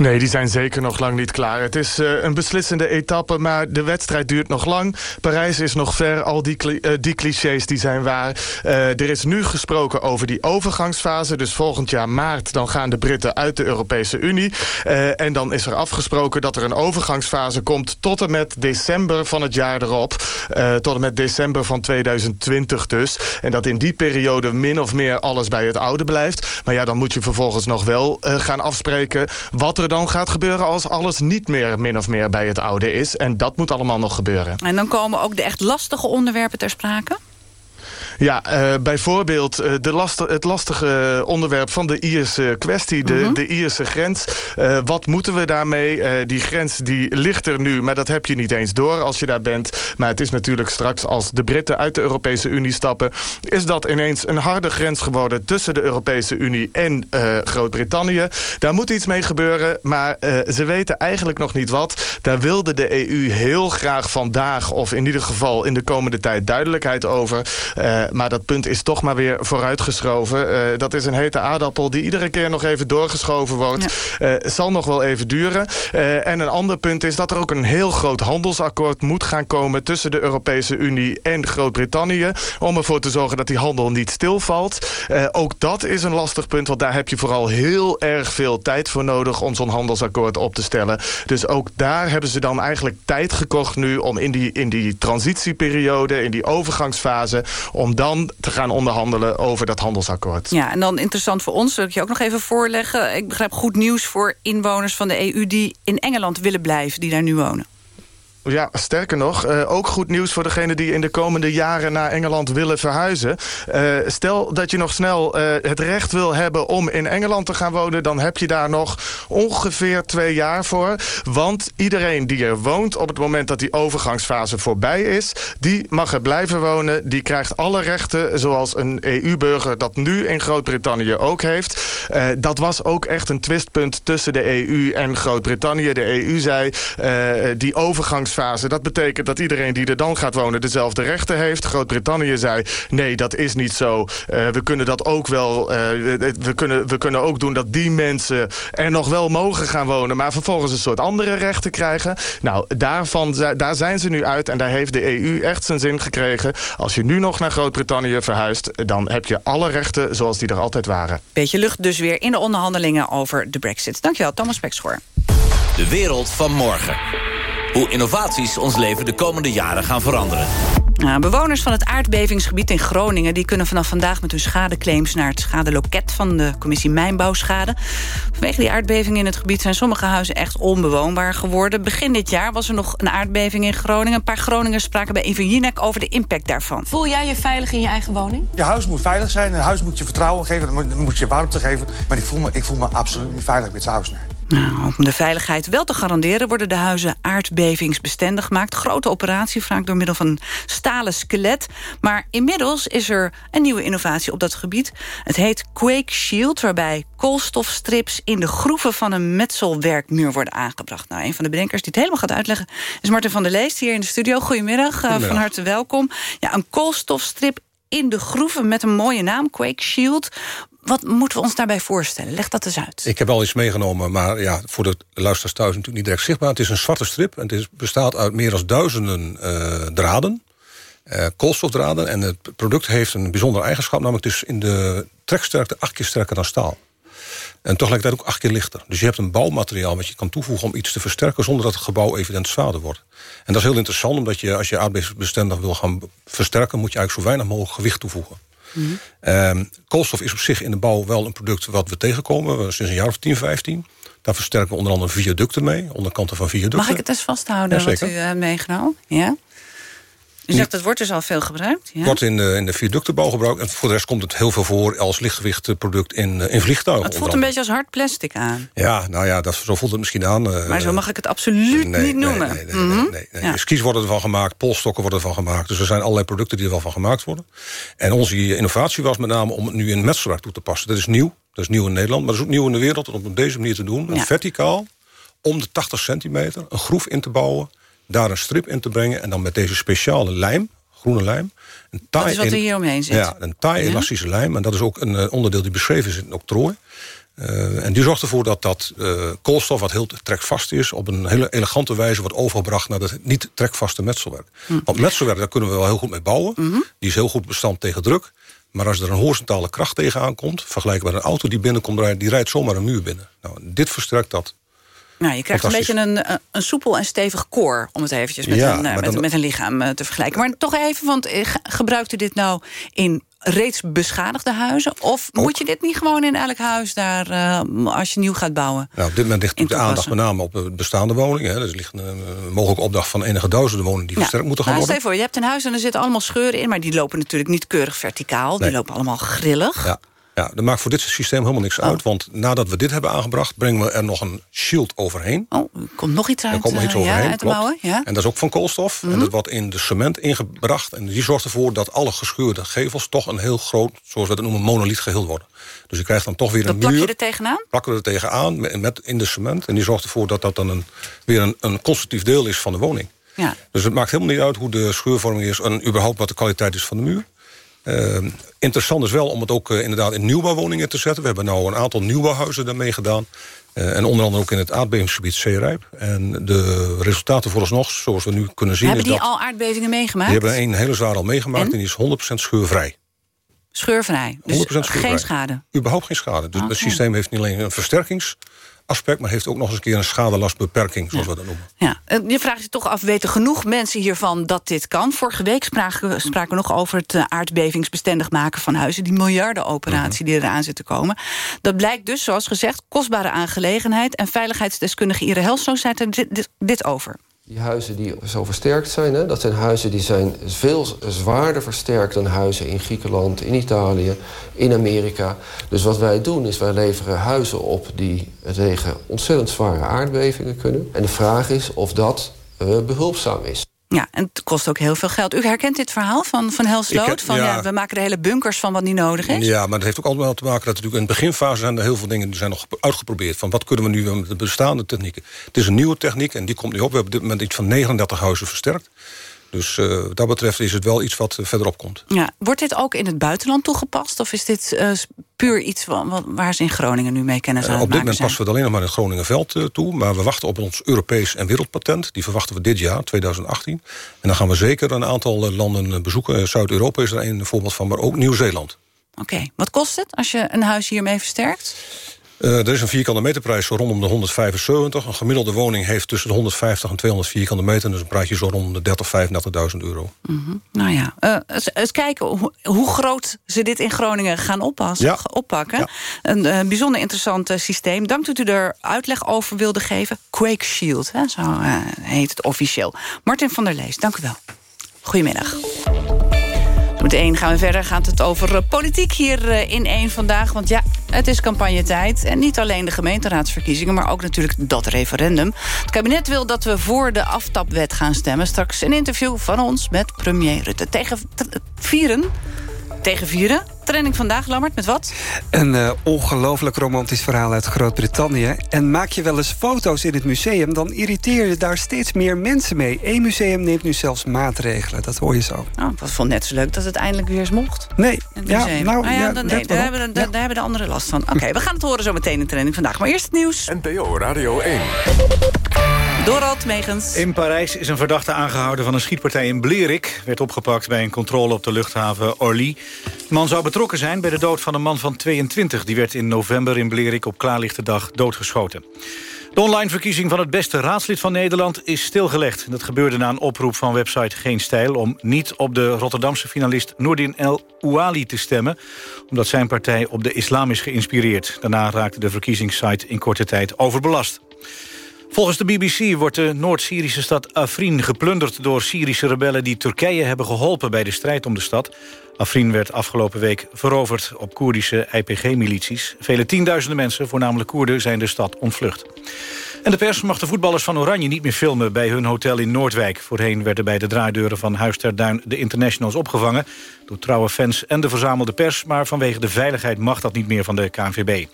Nee, die zijn zeker nog lang niet klaar. Het is uh, een beslissende etappe, maar de wedstrijd duurt nog lang. Parijs is nog ver, al die, uh, die clichés die zijn waar. Uh, er is nu gesproken over die overgangsfase. Dus volgend jaar maart dan gaan de Britten uit de Europese Unie. en dan is er afgesproken dat er een overgangsfase komt... tot en met december van het jaar erop. tot en met december van 2020 dus. En dat in die periode min of meer alles bij het oude blijft. Maar ja, dan moet je vervolgens nog wel gaan afspreken... wat er dan gaat gebeuren als alles niet meer min of meer bij het oude is. En dat moet allemaal nog gebeuren. En dan komen ook de echt lastige onderwerpen ter sprake? Ja, uh, bijvoorbeeld uh, de last, het lastige onderwerp van de Ierse kwestie, de, mm -hmm. de Ierse grens. Uh, wat moeten we daarmee? die grens die ligt er nu, maar dat heb je niet eens door als je daar bent. Maar het is natuurlijk straks als de Britten uit de Europese Unie stappen... is dat ineens een harde grens geworden tussen de Europese Unie en Groot-Brittannië. Daar moet iets mee gebeuren, maar ze weten eigenlijk nog niet wat. Daar wilde de EU heel graag vandaag, of in ieder geval in de komende tijd, duidelijkheid over... Uh, maar dat punt is toch maar weer vooruitgeschoven. Uh, dat is een hete aardappel die iedere keer nog even doorgeschoven wordt. Ja. Uh, zal nog wel even duren. en een ander punt is dat er ook een heel groot handelsakkoord moet gaan komen... tussen de Europese Unie en Groot-Brittannië... om ervoor te zorgen dat die handel niet stilvalt. ook dat is een lastig punt, want daar heb je vooral heel erg veel tijd voor nodig... om zo'n handelsakkoord op te stellen. Dus ook daar hebben ze dan eigenlijk tijd gekocht nu... om in die, in die transitieperiode, in die overgangsfase om dan te gaan onderhandelen over dat handelsakkoord. Ja, en dan interessant voor ons, dat ik je ook nog even voorleggen. Ik begrijp goed nieuws voor inwoners van de EU... die in Engeland willen blijven, die daar nu wonen. Ja, sterker nog, uh, ook goed nieuws voor degenen die in de komende jaren naar Engeland willen verhuizen. Uh, stel dat je nog snel uh, het recht wil hebben om in Engeland te gaan wonen... dan heb je daar nog ongeveer twee jaar voor. Want iedereen die er woont op het moment dat die overgangsfase voorbij is... die mag er blijven wonen, die krijgt alle rechten... zoals een EU-burger dat nu in Groot-Brittannië ook heeft. dat was ook echt een twistpunt tussen de EU en Groot-Brittannië. De EU zei, die overgangsfase overgangsfase. Dat betekent dat iedereen die er dan gaat wonen dezelfde rechten heeft. Groot-Brittannië zei, nee, dat is niet zo. Uh, we kunnen dat ook wel, uh, we, kunnen, we kunnen ook doen dat die mensen er nog wel mogen gaan wonen, maar vervolgens een soort andere rechten krijgen. Nou, daarvan, daar zijn ze nu uit en daar heeft de EU echt zijn zin gekregen. Als je nu nog naar Groot-Brittannië verhuist, dan heb je alle rechten zoals die er altijd waren. Beetje lucht dus weer in de onderhandelingen over de brexit. Dankjewel, Thomas Pekschoor. De wereld van morgen. Hoe innovaties ons leven de komende jaren gaan veranderen. Nou, bewoners van het aardbevingsgebied in Groningen... die kunnen vanaf vandaag met hun schadeclaims naar het schadeloket... van de commissie Mijnbouwschade. Vanwege die aardbeving in het gebied zijn sommige huizen echt onbewoonbaar geworden. Begin dit jaar was er nog een aardbeving in Groningen. Een paar Groningers spraken bij Inverjinek over de impact daarvan. Voel jij je veilig in je eigen woning? Je huis moet veilig zijn. Een huis moet je vertrouwen geven. Dan moet je warmte geven. Maar ik voel me, ik voel me absoluut niet veilig met het huis. Nou, om de veiligheid wel te garanderen... worden de huizen aardbevingsbestendig gemaakt. Grote operatie, vaak door middel van een stalen skelet. Maar inmiddels is er een nieuwe innovatie op dat gebied. Het heet Quake Shield, waarbij koolstofstrips... in de groeven van een metselwerkmuur worden aangebracht. Nou, een van de bedenkers die het helemaal gaat uitleggen... is Martin van der Leest hier in de studio. Goedemiddag, eh, Goedemiddag. van harte welkom. Ja, een koolstofstrip in de groeven met een mooie naam, Quake Shield. Wat moeten we ons daarbij voorstellen? Leg dat eens uit. Ik heb al iets meegenomen, maar ja, voor de luisteraars thuis natuurlijk niet direct zichtbaar. Het is een zwarte strip en het is, bestaat uit meer dan duizenden uh, draden. Uh, koolstofdraden. En het product heeft een bijzondere eigenschap, namelijk is in de treksterkte acht keer sterker dan staal. En tegelijkertijd ook acht keer lichter. Dus je hebt een bouwmateriaal wat je kan toevoegen om iets te versterken... zonder dat het gebouw evident zwaarder wordt. En dat is heel interessant, omdat je als je aardbevingsbestendig wil gaan versterken... moet je eigenlijk zo weinig mogelijk gewicht toevoegen. Mm koolstof is op zich in de bouw wel een product wat we tegenkomen. Sinds een jaar of 10, 15. Daar versterken we onder andere viaducten mee. Onderkanten van viaducten. Mag ik het eens vasthouden wat u meegenomen? Ja? U zegt het wordt dus al veel gebruikt? Ja? wordt in de, in de viaductenbouw gebruikt. En voor de rest komt het heel veel voor als lichtgewicht product in, in vliegtuigen. Het voelt een beetje als hard plastic aan. Ja, nou ja, dat, zo voelt het misschien aan. Maar zo mag ik het absoluut niet noemen. Nee, nee, mm -hmm. nee, nee, ja. Skis worden ervan gemaakt, polstokken worden ervan gemaakt. Dus er zijn allerlei producten die er wel van gemaakt worden. En onze innovatie was met name om het nu in metselwerk toe te passen. Dat is nieuw. Dat is nieuw in Nederland, maar dat is ook nieuw in de wereld. Om het op deze manier te doen. Ja. Verticaal, om de 80 centimeter, een groef in te bouwen daar een strip in te brengen... en dan met deze speciale lijm, groene lijm. Een taai dat is wat er hier omheen zit. Ja, een taai elastische lijm. En dat is ook een uh, onderdeel die beschreven is in het octrooi. Uh, en die zorgt ervoor dat dat uh, koolstof, wat heel trekvast is... op een hele elegante wijze wordt overgebracht... naar het niet trekvaste metselwerk. Mm. Want metselwerk, daar kunnen we wel heel goed mee bouwen. Mm -hmm. Die is heel goed bestand tegen druk. Maar als er een horizontale kracht tegenaan komt... vergelijkbaar met een auto die binnenkomt, die rijdt zomaar een muur binnen. Nou, dit versterkt dat Nou, je krijgt een beetje een, een soepel en stevig koor... om het eventjes met, Ja, een, eh, met, dan- met een lichaam eh, te vergelijken. Maar toch even, want eh, ge- gebruikt u dit nou in reeds beschadigde huizen? Of moet je dit niet gewoon in elk huis daar... eh, als je nieuw gaat bouwen? Nou, op dit moment ligt natuurlijk de aandacht met name op de bestaande woningen. Hè. Dus er ligt een, mogelijke opdracht van enige duizenden woningen... die Ja. versterkt moeten gaan Nou, worden. stel je voor, je hebt een huis en er zitten allemaal scheuren in... maar die lopen natuurlijk niet keurig verticaal. Die lopen allemaal grillig. Ja. Ja, dat maakt voor dit systeem helemaal niks Oh. uit. Want nadat we dit hebben aangebracht, brengen we er nog een shield overheen. Oh, er komt nog iets uit, Er komt nog iets eh, ja, overheen, uit de mouwen, ja. Mhm. En dat is ook van koolstof. En dat wordt in de cement ingebracht. En die zorgt ervoor dat alle gescheurde gevels... toch een heel groot, zoals we dat noemen, monoliet geheel worden. Dus je krijgt dan toch weer Dat een plak muur. je er tegenaan? plakken we er tegenaan met, met in de cement. En die zorgt ervoor dat dat dan een, weer een, een constitutief deel is van de woning. Ja. Dus het maakt helemaal niet uit hoe de scheurvorming is... en überhaupt wat de kwaliteit is van de muur. Eh, interessant is wel om het ook eh, inderdaad in nieuwbouwwoningen te zetten. We hebben nu een aantal nieuwbouwhuizen daarmee gedaan. Eh, en onder andere ook in het aardbevingsgebied Zeerijp. En de resultaten vooralsnog, zoals we nu kunnen zien... Hebben is die dat, al aardbevingen meegemaakt? die hebben een hele zaal al meegemaakt En? en, die is 100% scheurvrij. 100% Scheurvrij. Dus scheurvrij. geen schade. Überhaupt geen schade. Dus het systeem heeft niet alleen een versterkingsaspect... maar heeft ook nog eens een keer een schadelastbeperking, zoals we dat noemen. Ja, je vraagt je toch af, weten genoeg mensen hiervan dat dit kan? Vorige week spraken we, spraken we nog over het eh, aardbevingsbestendig maken van huizen. Die miljardenoperatie die eraan zit te komen. Dat blijkt dus, zoals gezegd, kostbare aangelegenheid. En veiligheidsdeskundige Ire Helso zei er dit, dit, dit over. Die huizen die zo versterkt zijn, hè, dat zijn huizen die zijn veel zwaarder versterkt dan huizen in Griekenland, in Italië, in Amerika. Dus wat wij doen is wij leveren huizen op die tegen ontzettend zware aardbevingen kunnen. En de vraag is of dat eh, behulpzaam is. Ja, en het kost ook heel veel geld. U herkent dit verhaal van, van Helsloot? Van, ja. ja. we maken de hele bunkers van wat niet nodig is? Ja, maar dat heeft ook allemaal wel te maken dat natuurlijk in de beginfase zijn er heel veel dingen die zijn nog uitgeprobeerd. Van wat kunnen we nu met de bestaande technieken? Het is een nieuwe techniek en die komt nu op. We hebben op dit moment iets van 39 huizen versterkt. Dus eh, wat dat betreft is het wel iets wat eh, verderop komt. Ja, wordt dit ook in het buitenland toegepast? Of is dit eh, puur iets wa- waar ze in Groningen nu mee kennis aan het op dit moment zijn? passen we het alleen nog maar in het Groningenveld toe. Maar we wachten op ons Europees en wereldpatent. Die verwachten we dit jaar, 2018. En dan gaan we zeker een aantal landen bezoeken. Zuid-Europa is er een voorbeeld van, maar ook Nieuw-Zeeland. Oké, wat kost het als je een huis hiermee versterkt? Eh, er is een vierkante meterprijs zo rondom de 175. Een gemiddelde woning heeft tussen de 150 en 200 vierkante meter. Dus een praat je zo rond de 30, 35.000 euro. Mhm. Nou ja, eh, eens, eens kijken hoe, hoe groot ze dit in Groningen gaan oppassen, Ja. oppakken. Een eh, bijzonder interessant systeem. Dank dat u er uitleg over wilde geven. Quake Shield, hè, zo heet het officieel. Martin van der Lees, dank u wel. Goedemiddag. Meteen gaan we verder. Gaat het over eh, politiek hier eh, in één vandaag. Want ja, het is campagnetijd. En niet alleen de gemeenteraadsverkiezingen... maar ook natuurlijk dat referendum. Het kabinet wil dat we voor de aftapwet gaan stemmen. Straks een interview van ons met premier Rutte. Tegen vieren? Tegen vieren? Trending vandaag, Lammert, met wat? Een eh, ongelooflijk romantisch verhaal uit Groot-Brittannië. En maak je wel eens foto's in het museum... dan irriteer je daar steeds meer mensen mee. Eén museum neemt nu zelfs maatregelen. Dat hoor je zo. Oh, ik vond net zo leuk dat het eindelijk weer eens mocht. Nee, ja, nou, Ah ja, dan, nee, daar, hebben de, daar hebben de anderen last van. Oké, we gaan het horen zo meteen in trending vandaag. Maar eerst het nieuws. NPO Radio 1. Dorald Megens. In Parijs is een verdachte aangehouden van een schietpartij in Blerik. Werd opgepakt bij een controle op de luchthaven Orly. De man zou betrokken zijn bij de dood van een man van 22. Die werd in november in Blerik op klaarlichte dag doodgeschoten. De online verkiezing van het beste raadslid van Nederland is stilgelegd. Dat gebeurde na een oproep van website Geen Stijl... om niet op de Rotterdamse finalist Noordin El Ouali te stemmen... omdat zijn partij op de islam is geïnspireerd. Daarna raakte de verkiezingssite in korte tijd overbelast. Volgens de BBC wordt de Noord-Syrische stad Afrin geplunderd door Syrische rebellen die Turkije hebben geholpen bij de strijd om de stad. Afrin werd afgelopen week veroverd op Koerdische IPG-milities. Vele tienduizenden mensen, voornamelijk Koerden, zijn de stad ontvlucht. En de pers mag de voetballers van Oranje niet meer filmen bij hun hotel in Noordwijk. Voorheen werden bij de draaideuren van Huis ter Duin de internationals opgevangen... door trouwe fans en de verzamelde pers... maar vanwege de veiligheid mag dat niet meer van de KNVB.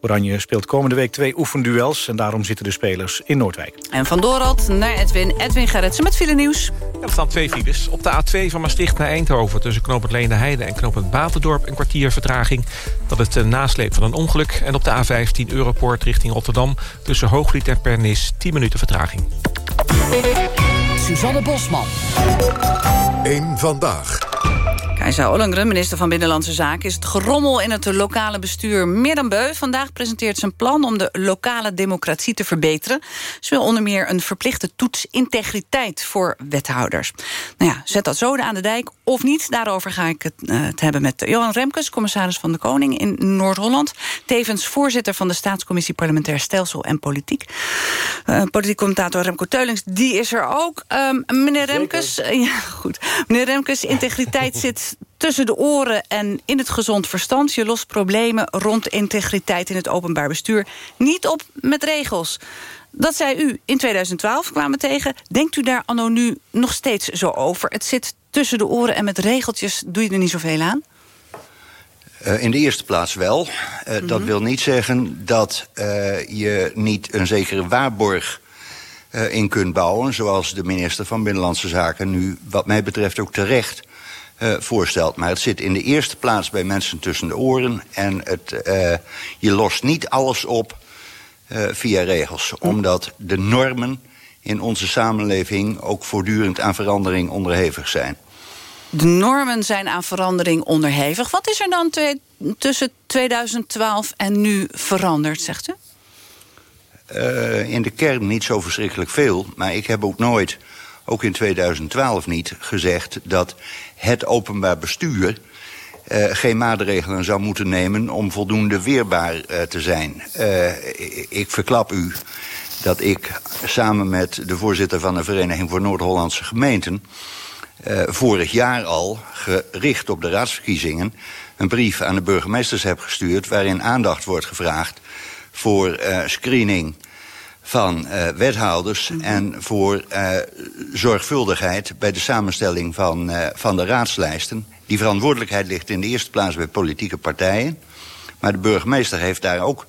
Oranje speelt komende week twee oefenduels... en daarom zitten de spelers in Noordwijk. En van Dorald naar Edwin. Edwin Gerritsen met file nieuws. Ja, er staan twee files. Op de A2 van Maastricht naar Eindhoven... tussen knoop het Leende Heide en knoop het Batendorp... een kwartier vertraging. Dat is de nasleep van een ongeluk. En op de A15 Europoort richting Rotterdam... tussen Hooglied en Pernis 10 minuten vertraging. Suzanne Bosman. Eén vandaag. Kajsa Ollengren, minister van Binnenlandse Zaken... is het gerommel in het lokale bestuur meer dan beu. Vandaag presenteert ze een plan om de lokale democratie te verbeteren. Ze wil onder meer een verplichte toets integriteit voor wethouders. Nou ja, zet dat zo aan de dijk of niet? Daarover ga ik het, uh, het hebben met Johan Remkes... commissaris van de Koning in Noord-Holland. Tevens voorzitter van de Staatscommissie Parlementair Stelsel en Politiek. Uh, politiek commentator Remco Teulings, die is er ook. Um, meneer Remkes, *laughs* ja, goed. Meneer Remkes, integriteit *laughs* zit tussen de oren en in het gezond verstand. Je lost problemen rond integriteit in het openbaar bestuur niet op met regels. Dat zei u in 2012, kwamen tegen. Denkt u daar anno nu nog steeds zo over? Het zit tussen de oren en met regeltjes doe je er niet zoveel aan? Uh, in de eerste plaats wel. Uh, mm -hmm. Dat wil niet zeggen dat uh, je niet een zekere waarborg in kunt bouwen... zoals de minister van Binnenlandse Zaken nu wat mij betreft ook terecht uh, voorstelt. Maar het zit in de eerste plaats bij mensen tussen de oren. En het, uh, je lost niet alles op uh, via regels. Omdat de normen in onze samenleving ook voortdurend aan verandering onderhevig zijn. De normen zijn aan verandering onderhevig. Wat is er dan tussen 2012 en nu veranderd, zegt u? In de kern niet zo verschrikkelijk veel. Maar ik heb ook nooit, ook in 2012 niet, gezegd dat het openbaar bestuur uh, geen maatregelen zou moeten nemen om voldoende weerbaar uh, te zijn. Uh, ik verklap u dat ik samen met de voorzitter van de Vereniging voor Noord-Hollandse Gemeenten vorig jaar al, gericht op de raadsverkiezingen, een brief aan de burgemeesters heb gestuurd waarin aandacht wordt gevraagd voor screening van uh, wethouders mm -hmm. en voor uh, zorgvuldigheid bij de samenstelling van, uh, van de raadslijsten. Die verantwoordelijkheid ligt in de eerste plaats bij politieke partijen. Maar de burgemeester heeft daar ook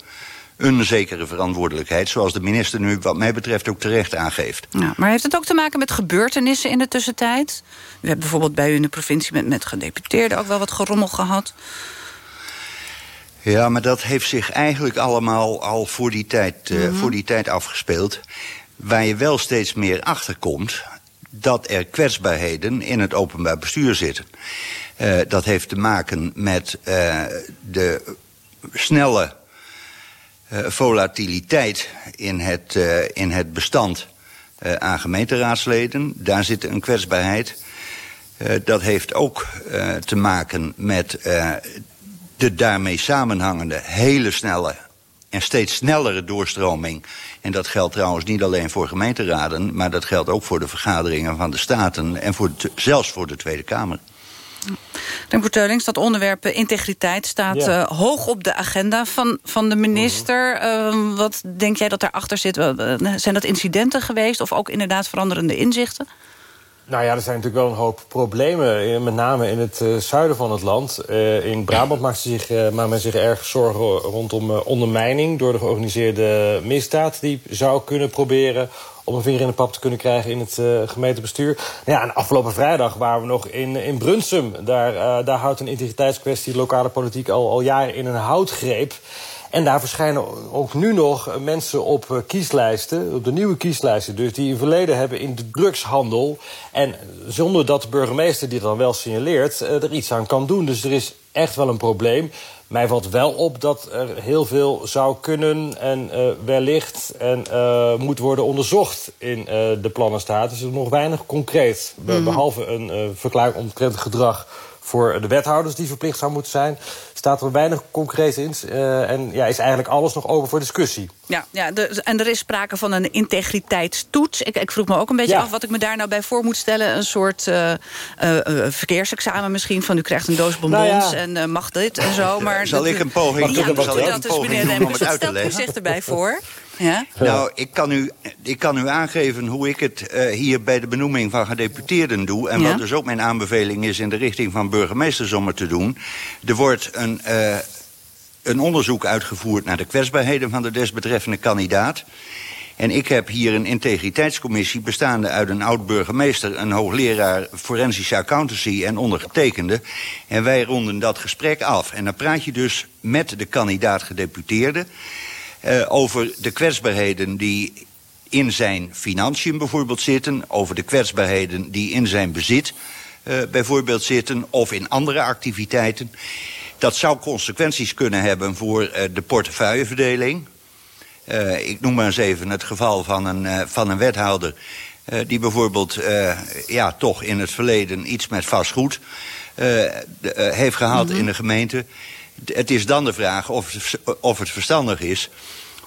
een zekere verantwoordelijkheid... zoals de minister nu wat mij betreft ook terecht aangeeft. Ja, maar heeft het ook te maken met gebeurtenissen in de tussentijd? U hebt bijvoorbeeld bij u in de provincie met, met gedeputeerden... ook wel wat gerommel gehad. Ja, maar dat heeft zich eigenlijk allemaal al voor die tijd, mm -hmm. voor die tijd afgespeeld. Waar je wel steeds meer achterkomt dat er kwetsbaarheden in het openbaar bestuur zitten. Uh, dat heeft te maken met uh, de snelle volatiliteit in het, in het bestand aan gemeenteraadsleden. Daar zit een kwetsbaarheid. dat heeft ook te maken met de daarmee samenhangende hele snelle en steeds snellere doorstroming. En dat geldt trouwens niet alleen voor gemeenteraden... maar dat geldt ook voor de vergaderingen van de Staten... en voor de, zelfs voor de Tweede Kamer. Remco Teulings, dat onderwerp integriteit staat ja. uh, hoog op de agenda van, van de minister. Uh, wat denk jij dat daarachter zit? Zijn dat incidenten geweest of ook inderdaad veranderende inzichten? Nou ja, er zijn natuurlijk wel een hoop problemen. Met name in het uh, zuiden van het land. Uh, in Brabant maakt, zich, uh, maakt men zich erg zorgen rondom ondermijning... door de georganiseerde misdaad die zou kunnen proberen... om een vinger in de pap te kunnen krijgen in het gemeentebestuur. Nou ja, en afgelopen vrijdag waren we nog in, in Brunsum. Daar, daar houdt een integriteitskwestie lokale politiek al, al jaren in een houtgreep. En daar verschijnen ook nu nog mensen op kieslijsten, op de nieuwe kieslijsten... dus die een verleden hebben in de drugshandel. En zonder dat de burgemeester die dan wel signaleert... er iets aan kan doen. Dus er is echt wel een probleem. Mij valt wel op dat er heel veel zou kunnen en uh, wellicht en uh, moet worden onderzocht in uh, de plannen staat. Dus er is nog weinig concreet, mm. behalve een verklaring omtrent gedrag voor de wethouders die verplicht zou moeten zijn... staat er weinig concreet in. Uh, en ja, is eigenlijk alles nog open voor discussie. Ja, ja de, en er is sprake van een integriteitstoets. Ik, ik vroeg me ook een beetje ja. af wat ik me daar nou bij voor moet stellen. Een soort uh, uh, verkeersexamen misschien. Van u krijgt een doos bonbons nou ja. en mag dit en zo. Maar zal ik een poging, ja, zal ik een poging doen om het uit te leggen? Stelt u zich erbij voor? Ja? Nou, ik kan, u, ik kan u aangeven hoe ik het uh, hier bij de benoeming van gedeputeerden doe. En ja? wat dus ook mijn aanbeveling is in de richting van burgemeesters om het te doen. Er wordt een, uh, een onderzoek uitgevoerd naar de kwetsbaarheden van de desbetreffende kandidaat. En ik heb hier een integriteitscommissie bestaande uit een oud-burgemeester... een hoogleraar forensische accountancy en ondergetekende. En wij ronden dat gesprek af. En dan praat je dus met de kandidaat gedeputeerde... Uh, over de kwetsbaarheden die in zijn financiën bijvoorbeeld zitten... over de kwetsbaarheden die in zijn bezit eh, bijvoorbeeld zitten... of in andere activiteiten. Dat zou consequenties kunnen hebben voor eh, de portefeuilleverdeling. Ik noem maar eens even het geval van een, van een wethouder... Die bijvoorbeeld ja, toch in het verleden iets met vastgoed heeft gehad mm -hmm. in de gemeente. Het is dan de vraag of het, of het verstandig is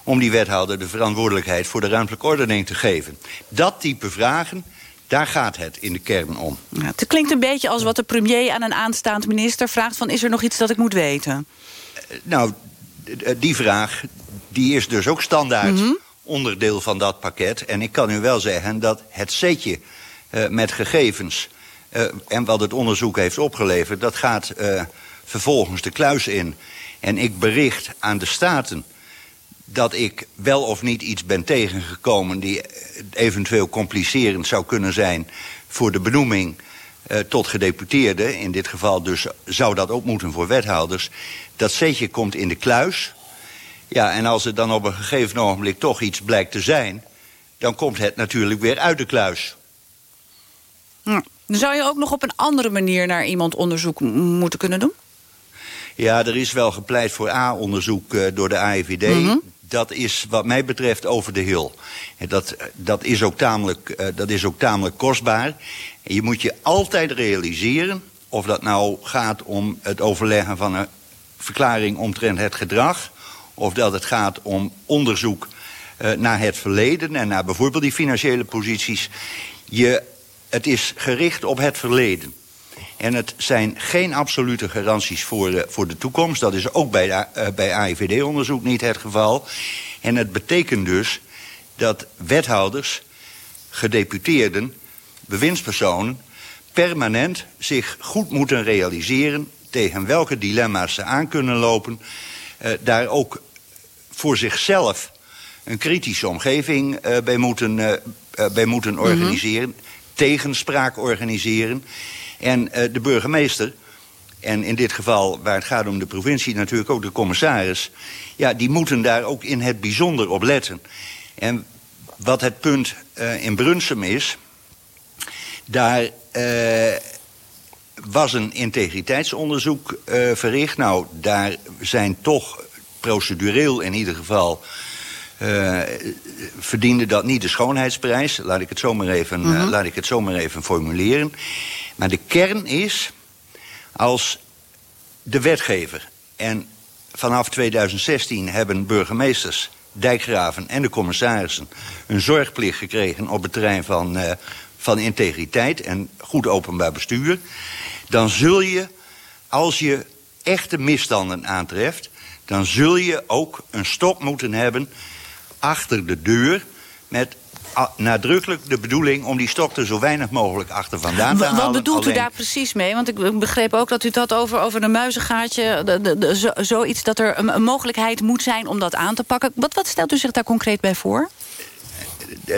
om die wethouder de verantwoordelijkheid voor de ruimtelijke ordening te geven. Dat type vragen, daar gaat het in de kern om. Ja, het klinkt een beetje als wat de premier aan een aanstaand minister vraagt... van is er nog iets dat ik moet weten? Nou, die vraag die is dus ook standaard mm -hmm. onderdeel van dat pakket. En ik kan u wel zeggen dat het setje uh, met gegevens... Uh, en wat het onderzoek heeft opgeleverd... dat gaat uh, vervolgens de kluis in. En ik bericht aan de Staten dat ik wel of niet iets ben tegengekomen... die eventueel complicerend zou kunnen zijn voor de benoeming uh, tot gedeputeerde. In dit geval dus zou dat ook moeten voor wethouders. Dat setje komt in de kluis. Ja, en als er dan op een gegeven ogenblik toch iets blijkt te zijn... dan komt het natuurlijk weer uit de kluis. Dan zou je ook nog op een andere manier naar iemand onderzoek moeten kunnen doen? Ja, er is wel gepleit voor A-onderzoek uh, door de AIVD. Mm -hmm dat is wat mij betreft over de hill. Dat, dat, is, ook tamelijk, uh, dat is ook tamelijk kostbaar. En je moet je altijd realiseren... of dat nou gaat om het overleggen van een verklaring omtrent het gedrag... of dat het gaat om onderzoek uh, naar het verleden... en naar bijvoorbeeld die financiële posities. Je, het is gericht op het verleden. En het zijn geen absolute garanties voor, uh, voor de toekomst. Dat is ook bij, uh, bij AIVD-onderzoek niet het geval. En het betekent dus dat wethouders, gedeputeerden, bewindspersonen... permanent zich goed moeten realiseren... tegen welke dilemma's ze aan kunnen lopen. Uh, daar ook voor zichzelf een kritische omgeving bij moeten, bij moeten organiseren. Mm -hmm. Tegenspraak organiseren. En uh, de burgemeester, en in dit geval waar het gaat om de provincie... natuurlijk ook de commissaris... ja, die moeten daar ook in het bijzonder op letten. En wat het punt uh, in Brunsum is... daar uh, was een integriteitsonderzoek verricht. Nou, daar zijn toch procedureel in ieder geval... Uh, verdiende dat niet de schoonheidsprijs. Laat ik het zomaar even, mm -hmm. uh, laat ik het zomaar even formuleren. Maar de kern is, als de wetgever... en vanaf 2016 hebben burgemeesters, dijkgraven en de commissarissen... een zorgplicht gekregen op het terrein van, uh, van integriteit en goed openbaar bestuur... dan zul je, als je echte misstanden aantreft... dan zul je ook een stok moeten hebben achter de deur... met nadrukkelijk de bedoeling om die stok er zo weinig mogelijk achter vandaan te halen. Wat bedoelt Alleen... u daar precies mee? Want ik begreep ook dat u het had over, over een muizengaatje. De, de, de, zo, zoiets dat er een, een, mogelijkheid moet zijn om dat aan te pakken. Wat, wat stelt u zich daar concreet bij voor?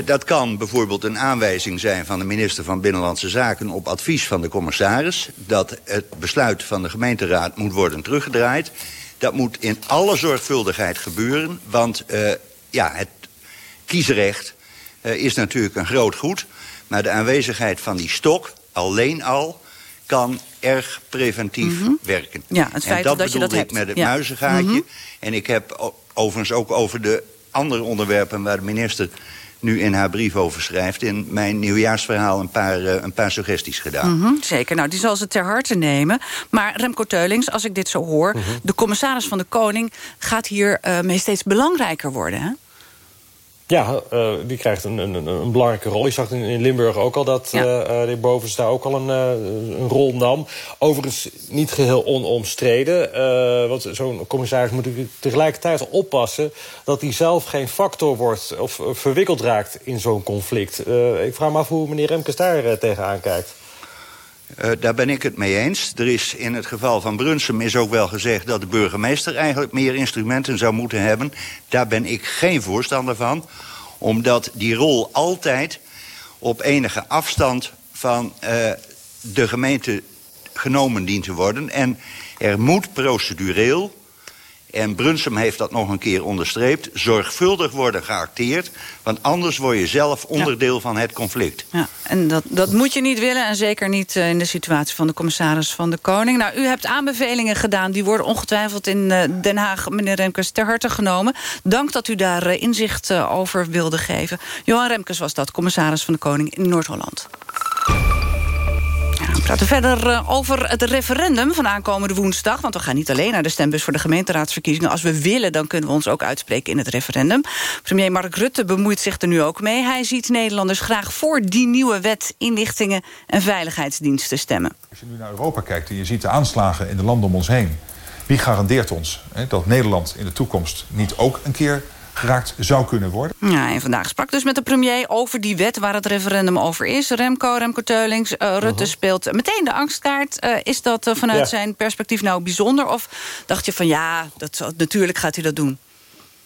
Dat kan bijvoorbeeld een aanwijzing zijn van de minister van Binnenlandse Zaken... op advies van de commissaris... dat het besluit van de gemeenteraad moet worden teruggedraaid. Dat moet in alle zorgvuldigheid gebeuren. Want uh, ja, het kiesrecht is natuurlijk een groot goed. Maar de aanwezigheid van die stok alleen al kan erg preventief mm -hmm. werken. Ja, het feit en dat, dat dat ik met het ja. muizengaatje. Mm -hmm. En ik heb overigens ook over de andere onderwerpen... waar de minister nu in haar brief over schrijft... in mijn nieuwjaarsverhaal een paar, uh, een paar suggesties gedaan. Mm -hmm, zeker, nou, die zal ze ter harte nemen. Maar Remco Teulings, als ik dit zo hoor... Mhm. de commissaris van de Koning gaat hier uh, mee steeds belangrijker worden, hè? Ja, uh, die krijgt een, een, een, belangrijke rol. Je zag in, in Limburg ook al dat ja. uh, Bovens daar ook al een, uh, een rol nam. Overigens niet geheel onomstreden. want zo'n commissaris moet tegelijkertijd oppassen... dat hij zelf geen factor wordt of verwikkeld raakt in zo'n conflict. ik vraag me af hoe meneer Remkes daar tegenaan kijkt. Uh, daar ben ik het mee eens. Er is in het geval van Brunsum is ook wel gezegd... dat de burgemeester eigenlijk meer instrumenten zou moeten hebben. Daar ben ik geen voorstander van. Omdat die rol altijd op enige afstand van uh, de gemeente genomen dient te worden. En er moet procedureel en Brunsum heeft dat nog een keer onderstreept... zorgvuldig worden geacteerd, want anders word je zelf onderdeel van het conflict. Ja, en dat, dat moet je niet willen en zeker niet eh, in de situatie van de commissaris van de Koning. Nou, u hebt aanbevelingen gedaan, die worden ongetwijfeld in eh, Den Haag... meneer Remkes, ter harte genomen. Dank dat u daar eh, inzicht over wilde geven. Johan Remkes was dat, commissaris van de Koning in Noord-Holland. We praten verder eh, over het referendum van aankomende woensdag. Want we gaan niet alleen naar de stembus voor de gemeenteraadsverkiezingen. Als we willen, dan kunnen we ons ook uitspreken in het referendum. Premier Mark Rutte bemoeit zich er nu ook mee. Hij ziet Nederlanders graag voor die nieuwe wet... inlichtingen en veiligheidsdiensten stemmen. Als je nu naar Europa kijkt en je ziet de aanslagen in de landen om ons heen... wie garandeert ons hè, dat Nederland in de toekomst niet ook een keer geraakt zou kunnen worden. Ja, en vandaag sprak dus met de premier over die wet waar het referendum over is. Remco, Remco Teulings, uh, Rutte uh-huh. speelt meteen de angstkaart. Uh, is dat uh, vanuit zijn perspectief nou bijzonder? Of dacht je van ja, dat, natuurlijk gaat hij dat doen?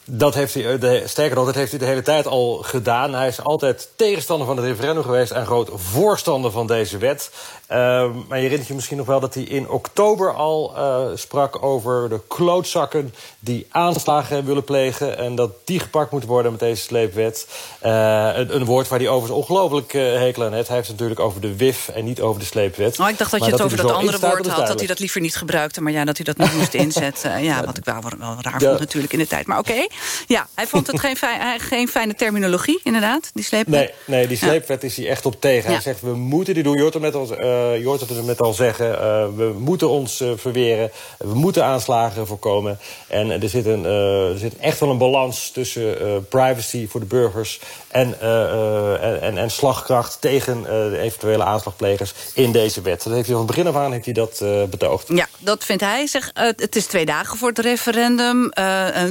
Dat heeft hij, de, sterker nog, dat heeft hij de hele tijd al gedaan. Hij is altijd tegenstander van het referendum geweest... en groot voorstander van deze wet. Uh, maar je herinnert je misschien nog wel dat hij in oktober al uh, sprak... over de klootzakken die aanslagen willen plegen... en dat die gepakt moeten worden met deze sleepwet. Uh, een, een, woord waar hij overigens ongelooflijk hekel aan heeft. Hij heeft het natuurlijk over de WIF en niet over de sleepwet. Oh, ik dacht dat je het over dat andere woord had, dat hij dat liever niet gebruikte... maar ja, dat hij dat niet moest *laughs* inzetten. ja, wat ik wel, wel raar vond natuurlijk in de tijd. Maar oké. Okay. Ja, hij vond het geen, fijn, geen fijne terminologie, inderdaad, die sleepwet. Nee, nee die sleepwet ja. is hij echt op tegen. Hij zegt, we moeten die doen. Je hoort het net al, uh, je hoort het net al zeggen. Uh, we moeten ons uh, verweren. We moeten aanslagen voorkomen. En er zit, een, er zit echt wel een balans tussen privacy voor de burgers... en, en, en, en, slagkracht tegen de eventuele aanslagplegers in deze wet. Dat heeft hij van begin af aan heeft hij dat betoogd. Ja, dat vindt hij. Zeg, het is twee dagen voor het referendum.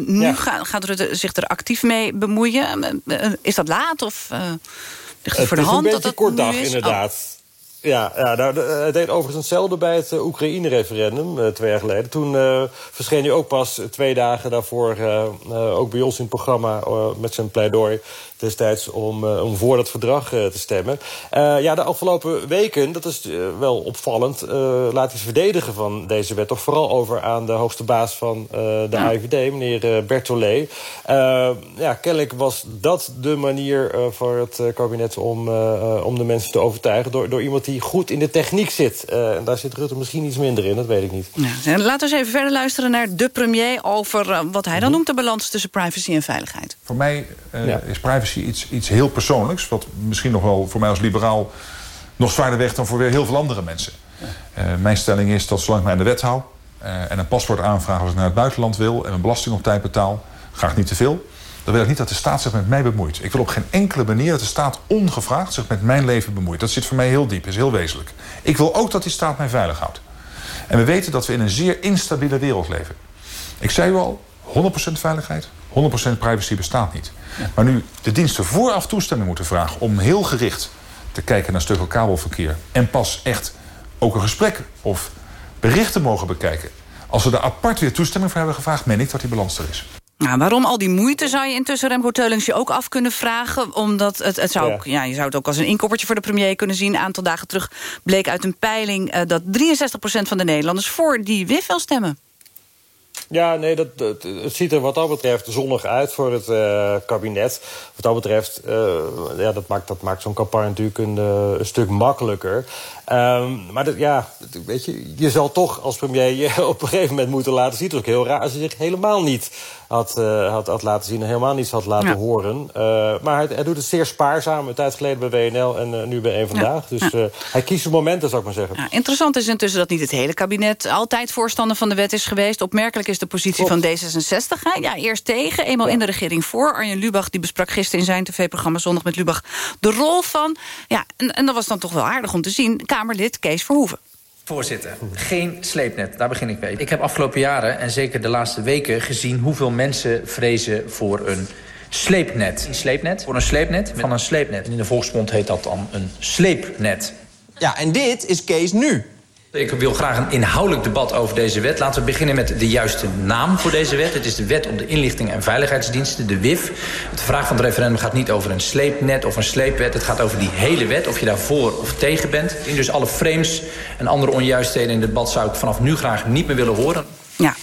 nu ja. gaat, gaat Rutte zich er actief mee bemoeien. Eh, eh, is dat laat of uh, het voor de hand? Het is een beetje kort dag, inderdaad. Oh. Ja, ja nou, het deed overigens hetzelfde bij het Oekraïne-referendum uh, twee jaar geleden. Toen verscheen hij ook pas twee dagen daarvoor ook bij ons in het programma met zijn pleidooi destijds om, uh, om voor dat verdrag uh, te stemmen. Uh, ja, de afgelopen weken, dat is wel opvallend... laat hij verdedigen van deze wet toch vooral over aan de hoogste baas van de ja. AIVD, meneer Bertolet. ja, kennelijk was dat de manier voor het kabinet om, om de mensen te overtuigen... Door, door iemand die goed in de techniek zit. en daar zit Rutte misschien iets minder in, dat weet ik niet. Ja, laten we eens even verder luisteren naar de premier... over wat hij dan noemt de balans tussen privacy en veiligheid. Voor mij ja. is privacy iets, iets heel persoonlijks. Wat misschien nog wel voor mij als liberaal nog zwaarder weegt dan voor weer heel veel andere mensen. Uh, mijn stelling is dat zolang ik mij aan de wet hou... Uh, en een paspoort aanvraag als ik naar het buitenland wil... en mijn belasting op tijd betaal, graag niet te veel... dan wil ik niet dat de staat zich met mij bemoeit. Ik wil op geen enkele manier dat de staat ongevraagd zich met mijn leven bemoeit. Dat zit voor mij heel diep, is heel wezenlijk. Ik wil ook dat die staat mij veilig houdt. En we weten dat we in een zeer instabiele wereld leven. Ik zei u al, 100% veiligheid, 100% privacy bestaat niet. Maar nu de diensten vooraf toestemming moeten vragen... om heel gericht te kijken naar stukken kabelverkeer... en pas echt ook een gesprek of berichten mogen bekijken... als we daar apart weer toestemming voor hebben gevraagd... meen ik dat die balans er is. Nou, waarom al die moeite zou je intussen Remco Teulings je ook af kunnen vragen? Omdat het, het zou ook, ja. je zou het ook als een inkoppertje voor de premier kunnen zien. Een aantal dagen terug bleek uit een peiling... Uh, dat 63% van de Nederlanders voor die WIF wil stemmen. Ja, nee, dat, het ziet er wat dat betreft zonnig uit voor het uh, kabinet. Wat dat betreft, uh, ja, dat maakt, dat maakt zo'n campagne natuurlijk een, een stuk makkelijker. Um, maar dat, ja, weet je, je zal toch als premier je *laughs* op een gegeven moment moeten laten zien. Het is ook heel raar als hij zich helemaal niet had, uh, had, had laten zien en helemaal niets had laten ja. horen. Uh, maar hij, hij, doet het zeer spaarzaam. Een tijd geleden bij WNL en uh, nu bij Eén Vandaag. Ja. Dus hij kiest zijn momenten, zou ik maar zeggen. interessant is intussen dat niet het hele kabinet altijd voorstander van de wet is geweest. Opmerkelijk is de positie Klopt. van D66. Hè? Ja, eerst tegen, eenmaal in de regering voor. Arjen Lubach die besprak gisteren in zijn tv-programma Zondag met Lubach de rol van. Ja, en, en dat was dan toch wel aardig om te zien. Kamerlid Kees Verhoeven. Voorzitter, geen sleepnet, daar begin ik mee. Ik heb afgelopen jaren en zeker de laatste weken gezien... hoeveel mensen vrezen voor een sleepnet. Een sleepnet? Voor een sleepnet van een sleepnet. In de volksmond heet dat dan een sleepnet. Ja, en dit is Kees nu. Ik wil graag een inhoudelijk debat over deze wet. Laten we beginnen met de juiste naam voor deze wet. Het is de Wet op de Inlichting en Veiligheidsdiensten, de WIF. De vraag van het referendum gaat niet over een sleepnet of een sleepwet. Het gaat over die hele wet, of je daar voor of tegen bent. In dus alle frames en andere onjuistheden in het debat... zou ik vanaf nu graag niet meer willen horen. Ja.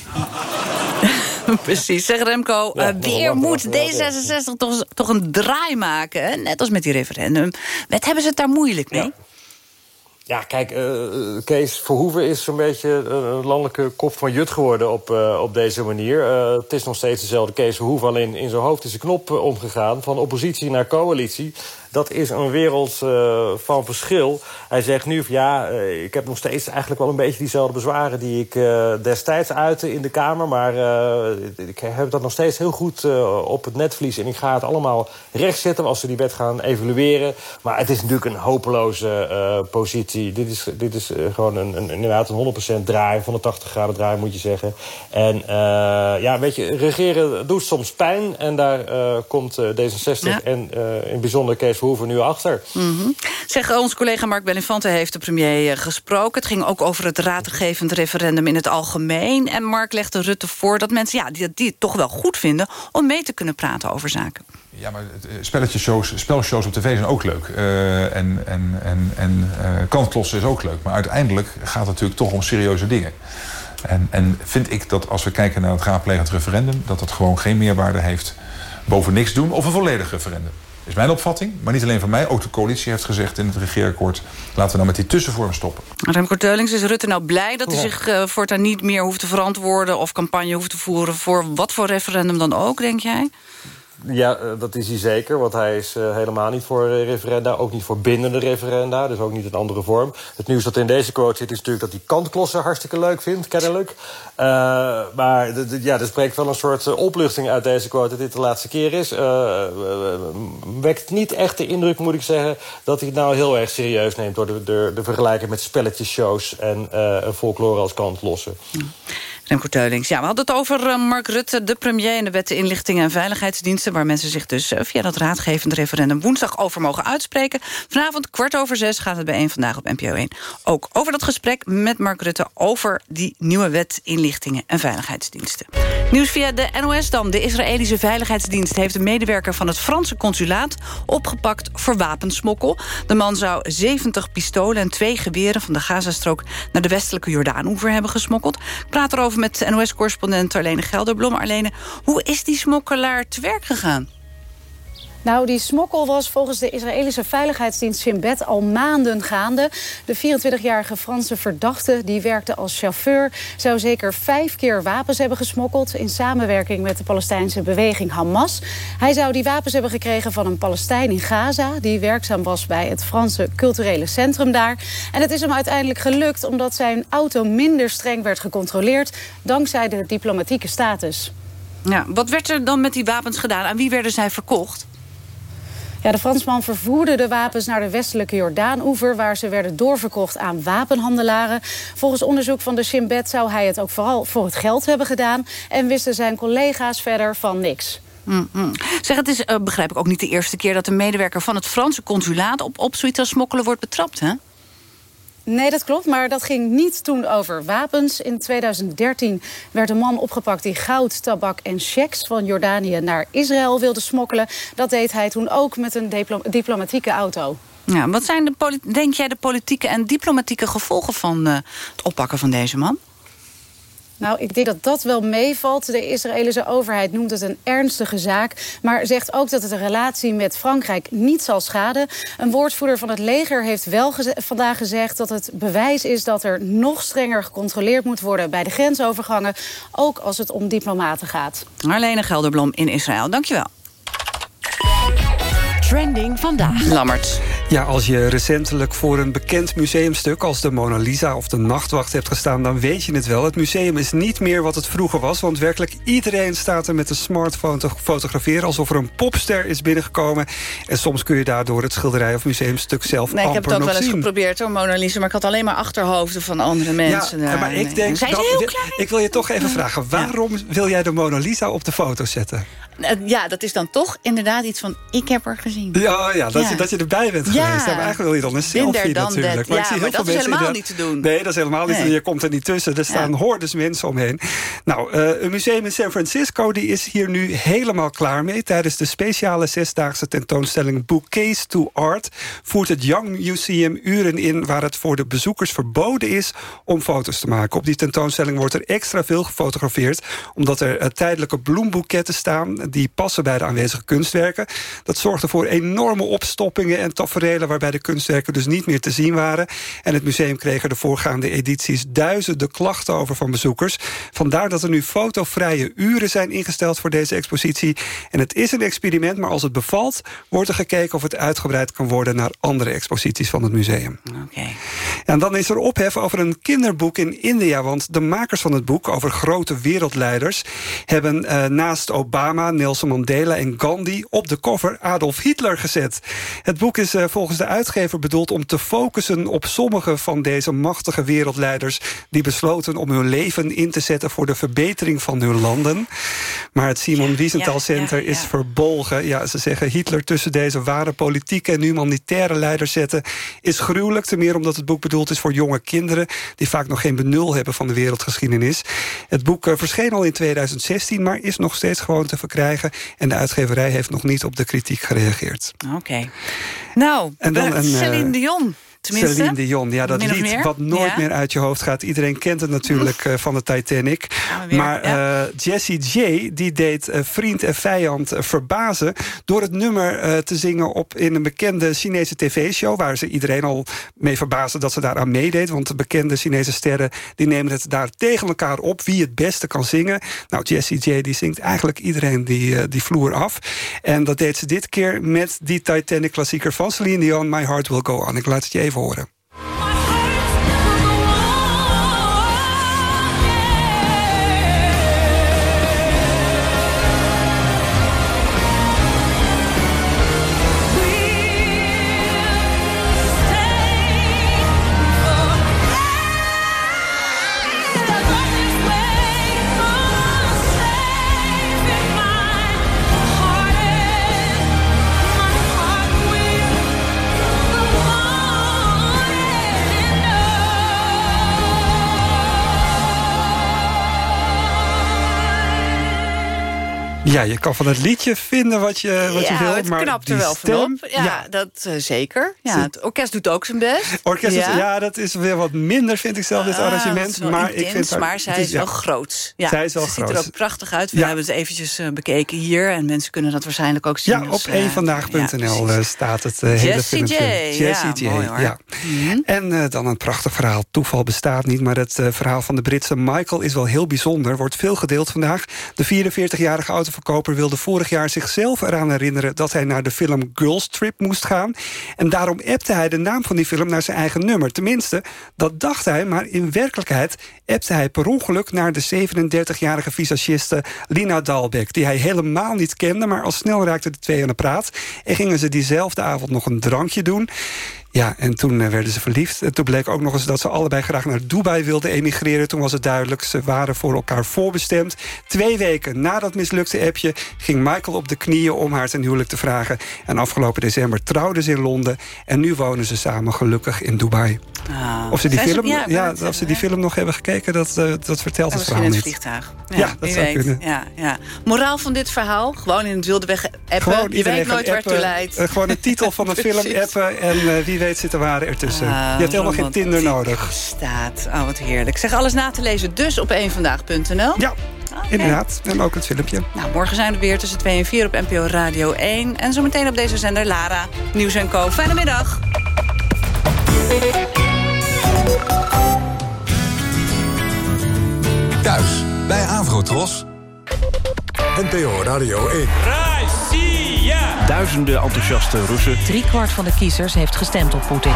*laughs* Precies. Zeg Remco, Ja, uh, nog weer moet wat, wat, D66 toch, toch een draai maken. Hè? Net als met die referendum. Wat hebben ze het daar moeilijk mee? Ja, kijk, uh, Kees Verhoeven is zo'n beetje een landelijke kop van Jut geworden op, uh, op deze manier. Het is nog steeds dezelfde Kees Verhoeven, alleen in zijn hoofd is de knop omgegaan... van oppositie naar coalitie. Dat is een wereld uh, van verschil. Hij zegt nu, ja, uh, ik heb nog steeds eigenlijk wel een beetje diezelfde bezwaren... die ik uh, destijds uitte in de Kamer. Maar ik heb dat nog steeds heel goed op het netvlies. En ik ga het allemaal rechtzetten als we die wet gaan evalueren. Maar het is natuurlijk een hopeloze positie. Dit is, dit is gewoon een, een, inderdaad een 100% draai, van de 80 graden draai moet je zeggen. En ja, weet je, regeren doet soms pijn. En daar komt D66 ja. en in bijzonder Kees Verhoeven nu achter. Mm -hmm. Zeg, onze collega Mark Bellifante heeft de premier gesproken. Het ging ook over het raadgevend referendum in het algemeen. En Mark legde Rutte voor dat mensen ja, die, die het toch wel goed vinden... om mee te kunnen praten over zaken. Ja, maar spelletjeshows, spelshows op tv zijn ook leuk. Uh, en en, en, en uh, kantklossen is ook leuk. Maar uiteindelijk gaat het natuurlijk toch om serieuze dingen. En, en vind ik dat als we kijken naar het raadplegend referendum... dat dat gewoon geen meerwaarde heeft boven niks doen of een volledig referendum is mijn opvatting. Maar niet alleen van mij. Ook de coalitie heeft gezegd in het regeerakkoord... laten we nou met die tussenvorm stoppen. Remco Teulings, is Rutte nou blij dat hij zich uh, voortaan niet meer hoeft te verantwoorden... of campagne hoeft te voeren voor wat voor referendum dan ook, denk jij? Ja, dat is hij zeker, want hij is uh, helemaal niet voor referenda. Ook niet voor bindende referenda, dus ook niet een andere vorm. Het nieuws dat in deze quote zit is natuurlijk dat hij kantklossen hartstikke leuk vindt, kennelijk. Uh, maar ja, er spreekt wel een soort uh, opluchting uit deze quote dat dit de laatste keer is. wekt niet echt de indruk, moet ik zeggen, dat hij het nou heel erg serieus neemt... door de, de, vergelijking met spelletjeshows en folklore als kantlossen. Ja. Remco Teulings. Ja, we hadden het over uh, Mark Rutte, de premier... en de wet inlichtingen en veiligheidsdiensten... waar mensen zich dus uh, via dat raadgevend referendum woensdag over mogen uitspreken. Vanavond kwart over zes gaat het bij één vandaag op NPO 1. Ook over dat gesprek met Mark Rutte... over die nieuwe wet inlichtingen en veiligheidsdiensten. Nieuws via de NOS dan. De Israëlische Veiligheidsdienst heeft een medewerker van het Franse consulaat... opgepakt voor wapensmokkel. De man zou 70 pistolen en twee geweren van de Gazastrook... naar de westelijke Jordaan-oever hebben gesmokkeld. Praat erover met NOS-correspondent Arlene Gelderblom. Arlene, hoe is die smokkelaar te werk gegaan? Nou, die smokkel was volgens de Israëlische veiligheidsdienst Shin Bet al maanden gaande. De 24-jarige Franse verdachte, die werkte als chauffeur... zou zeker vijf keer wapens hebben gesmokkeld... in samenwerking met de Palestijnse beweging Hamas. Hij zou die wapens hebben gekregen van een Palestijn in Gaza... die werkzaam was bij het Franse culturele centrum daar. En het is hem uiteindelijk gelukt omdat zijn auto minder streng werd gecontroleerd... dankzij de diplomatieke status. Ja, wat werd er dan met die wapens gedaan? Aan wie werden zij verkocht? Ja, de Fransman vervoerde de wapens naar de westelijke Jordaan-oever... waar ze werden doorverkocht aan wapenhandelaren. Volgens onderzoek van de Shin Bet zou hij het ook vooral voor het geld hebben gedaan... en wisten zijn collega's verder van niks. Mm -hmm. Zeg, het is, uh, begrijp ik, ook niet de eerste keer... dat een medewerker van het Franse consulaat op, op zoiets smokkelen wordt betrapt, hè? Nee, dat klopt, maar dat ging niet toen over wapens. In 2013 werd een man opgepakt die goud, tabak en checks... van Jordanië naar Israël wilde smokkelen. Dat deed hij toen ook met een diplo diplomatieke auto. Ja, wat zijn, de denk jij, de politieke en diplomatieke gevolgen... van uh, het oppakken van deze man? Nou, ik denk dat dat wel meevalt. De Israëlische overheid noemt het een ernstige zaak... maar zegt ook dat het de relatie met Frankrijk niet zal schaden. Een woordvoerder van het leger heeft wel geze vandaag gezegd... dat het bewijs is dat er nog strenger gecontroleerd moet worden... bij de grensovergangen, ook als het om diplomaten gaat. Marlene Gelderblom in Israël, dankjewel. Trending vandaag. Lammert. Ja, als je recentelijk voor een bekend museumstuk... als de Mona Lisa of de Nachtwacht hebt gestaan, dan weet je het wel. Het museum is niet meer wat het vroeger was... want werkelijk iedereen staat er met een smartphone te fotograferen... alsof er een popster is binnengekomen. En soms kun je daardoor het schilderij of museumstuk zelf Nee, ik heb het ook wel eens zien. geprobeerd, hoor, Mona Lisa... maar ik had alleen maar achterhoofden van andere mensen. Ja, maar ik denk... Dat-. Ik wil je toch even vragen, waarom wil jij de Mona Lisa op de foto zetten? Eh, ja, dat is dan toch inderdaad iets van... ik heb er gezien. Ja, ja, dat, Je, dat je erbij bent geweest. Ja, eigenlijk wil je dan een selfie natuurlijk. that. Maar ik Ja, zie heel veel dat is helemaal niet te doen. Nee, dat is helemaal niet te. Je komt er niet tussen. Er staan hordes mensen omheen. Nou, eh, een museum in San Francisco die is hier nu helemaal klaar mee. Tijdens de speciale zesdaagse tentoonstelling Bouquets to Art... voert het Young Museum uren in waar het voor de bezoekers verboden is... om foto's te maken. Op die tentoonstelling wordt er extra veel gefotografeerd... omdat er eh, tijdelijke bloemboeketten staan... die passen bij de aanwezige kunstwerken. Dat zorgde voor enorme opstoppingen en taferelen... waarbij de kunstwerken dus niet meer te zien waren. En het museum kreeg er de voorgaande edities... duizenden klachten over van bezoekers. Vandaar dat er nu fotovrije uren zijn ingesteld voor deze expositie. En het is een experiment, maar als het bevalt... wordt er gekeken of het uitgebreid kan worden... naar andere exposities van het museum. Oké. En dan is er ophef over een kinderboek in India. Want de makers van het boek over grote wereldleiders... hebben eh, naast Obama, Nelson Mandela en Gandhi... op de cover Adolf Hitler gezet. Het boek is eh, volgens de uitgever bedoeld om te focussen... op sommige van deze machtige wereldleiders... die besloten om hun leven in te zetten... voor de verbetering van hun landen. Maar het Simon Wiesenthal Center is verbolgen. Ja, ze zeggen Hitler tussen deze ware politieke en humanitaire leiders zetten... is gruwelijk, ten meer omdat het boek bedoeld is voor jonge kinderen... die vaak nog geen benul hebben van de wereldgeschiedenis. Het boek eh, verscheen al in 2016, maar is nog steeds gewoon te verkrijgen... en de uitgeverij heeft nog niet op de kritiek gereageerd. Oké. Nou, En dan eh, een, eh, Celine Dion. Tenminste, Celine Dion, ja, dat lied wat nooit Ja. meer uit je hoofd gaat. Iedereen kent het natuurlijk eh, van de Titanic. weer, maar ja. eh, Jessie J die deed eh, vriend en vijand verbazen... door het nummer te zingen op in een bekende Chinese tv-show... waar ze iedereen al mee verbaasde dat ze daaraan meedeed. Want de bekende Chinese sterren die nemen het daar tegen elkaar op... wie het beste kan zingen. Nou, Jessie J die zingt eigenlijk iedereen die, die vloer af. En dat deed ze dit keer met die Titanic-klassieker van Celine Dion... My Heart Will Go On. Ik laat het je even horen. Ja, je kan van het liedje vinden wat je, wat je ja, wil. het maar knapt er wel stem, van op. Ja, dat eh, zeker. Ja, het orkest doet ook zijn best. Orkest, ja. ja, dat is weer wat minder, vind ik zelf, dit Ah, arrangement. maar ik vind haar- maar zij is wel groot. Ja, Zij is wel ze ziet er ook prachtig uit. We hebben het eventjes eh, bekeken hier. En mensen kunnen dat waarschijnlijk ook zien. Ja, op als, eh, eenvandaag.nl eh, staat het hele filmpje. J, Jessie ja, J, mooi hoor. ja. En eh, dan een prachtig verhaal. Toeval bestaat niet, maar het verhaal van de Britse Michael is wel heel bijzonder. Wordt veel gedeeld vandaag. De 44-jarige autoverkoper wilde vorig jaar zichzelf eraan herinneren... dat hij naar de film Girls Trip moest gaan. En daarom appte hij de naam van die film naar zijn eigen nummer. Tenminste, dat dacht hij, maar in werkelijkheid appte hij per ongeluk... naar de 37-jarige visagiste Lina Dalbeck... die hij helemaal niet kende, maar al snel raakten de twee aan de praat... en gingen ze diezelfde avond nog een drankje doen... Ja, en toen eh, werden ze verliefd. En toen bleek ook nog eens dat ze allebei graag naar Dubai wilden emigreren. Toen was het duidelijk, ze waren voor elkaar voorbestemd. Twee weken na dat mislukte appje ging Michael op de knieën om haar ten huwelijk te vragen. En afgelopen december trouwden ze in Londen. En nu wonen ze samen gelukkig in Dubai. Of ze die, Ah. Ze- film, ja, ja, of ze die film nog hebben gekeken, dat, eh, dat vertelt het verhaal in het vliegtuig. Ja, dat zou weet. kunnen. Ja, ja. Moraal van dit verhaal? Gewoon in het wilde weg appen. Gewoon je iedereen weet nooit waar het toe leidt. Eh, gewoon een titel van een *laughs* film appen. En eh, wie weet zit er waren ertussen. Ah, je hebt helemaal geen Tinder nodig. Staat. Oh, wat heerlijk. Zeg alles na te lezen dus op eenvandaag.nl. Ja, inderdaad. En ook het filmpje. Nou, morgen zijn we weer tussen 2 en 4 op NPO Radio 1. En zometeen op deze zender Lara, Nieuws en Co. Fijne middag. Thuis bij Avrotros. NPO Radio 1. Duizenden enthousiaste Russen. Driekwart van de kiezers heeft gestemd op Poetin.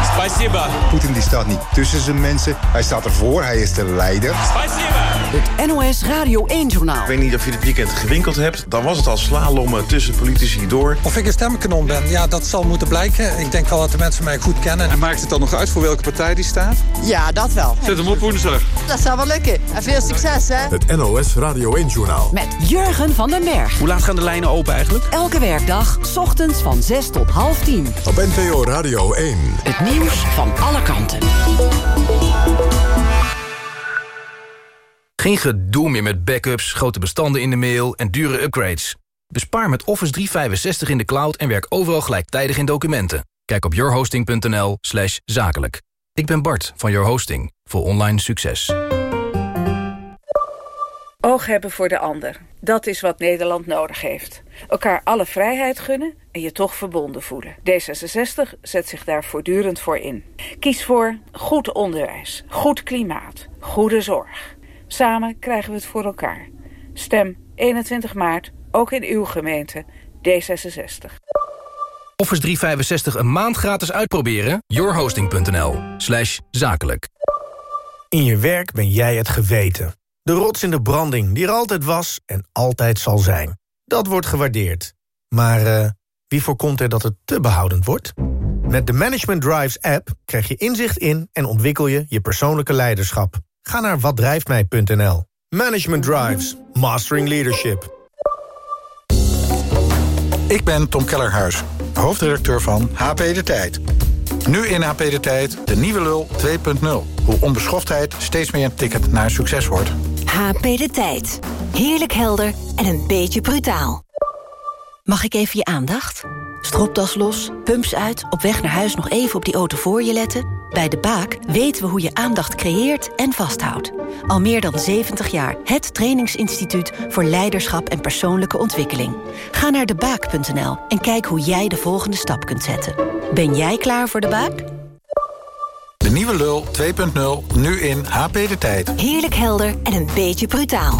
Poetin die staat niet tussen zijn mensen. Hij staat ervoor, hij is de leider. Het NOS Radio 1-journaal. Ik weet niet of je dit weekend gewinkeld hebt. Dan was het al slalommen tussen politici door. Of ik een stemkanon ben, ja, dat zal moeten blijken. Ik denk wel dat de mensen mij goed kennen. En maakt het dan nog uit voor welke partij die staat? Ja, dat wel. Zet hem op woensdag. Dat zou wel lukken. En veel succes, hè? Het NOS Radio 1-journaal. Met Jurgen van den Berg. Hoe laat gaan de lijnen open eigenlijk? Elke werkdag, ochtends van 6 tot half 10. Op NPO Radio 1. Het nieuws van alle kanten. Geen gedoe meer met backups, grote bestanden in de mail en dure upgrades. Bespaar met Office 365 in de cloud en werk overal gelijktijdig in documenten. Kijk op yourhosting.nl slash zakelijk. Ik ben Bart van Your Hosting voor online succes. Oog hebben voor de ander. Dat is wat Nederland nodig heeft. Elkaar alle vrijheid gunnen en je toch verbonden voelen. D66 zet zich daar voortdurend voor in. Kies voor goed onderwijs, goed klimaat, goede zorg. Samen krijgen we het voor elkaar. Stem 21 maart, ook in uw gemeente, D66. Office 365 een maand gratis uitproberen? yourhosting.nl slash zakelijk. In je werk ben jij het geweten. De rots in de branding die er altijd was en altijd zal zijn. Dat wordt gewaardeerd. Maar uh, wie voorkomt er dat het te behoudend wordt? Met de Management Drives app krijg je inzicht in en ontwikkel je je persoonlijke leiderschap. Ga naar watdrijftmij.nl. Management Drives. Mastering Leadership. Ik ben Tom Kellerhuis, hoofdredacteur van HP De Tijd. Nu in HP De Tijd de nieuwe lul 2.0. Hoe onbeschoftheid steeds meer een ticket naar succes wordt. HP De Tijd. Heerlijk helder en een beetje brutaal. Mag ik even je aandacht? Stropdas los, pumps uit, op weg naar huis nog even op die auto voor je letten... Bij De Baak weten we hoe je aandacht creëert en vasthoudt. Al meer dan 70 jaar het trainingsinstituut voor leiderschap en persoonlijke ontwikkeling. Ga naar debaak.nl en kijk hoe jij de volgende stap kunt zetten. Ben jij klaar voor De Baak? De nieuwe lul 2.0, nu in HP De Tijd. Heerlijk helder en een beetje brutaal.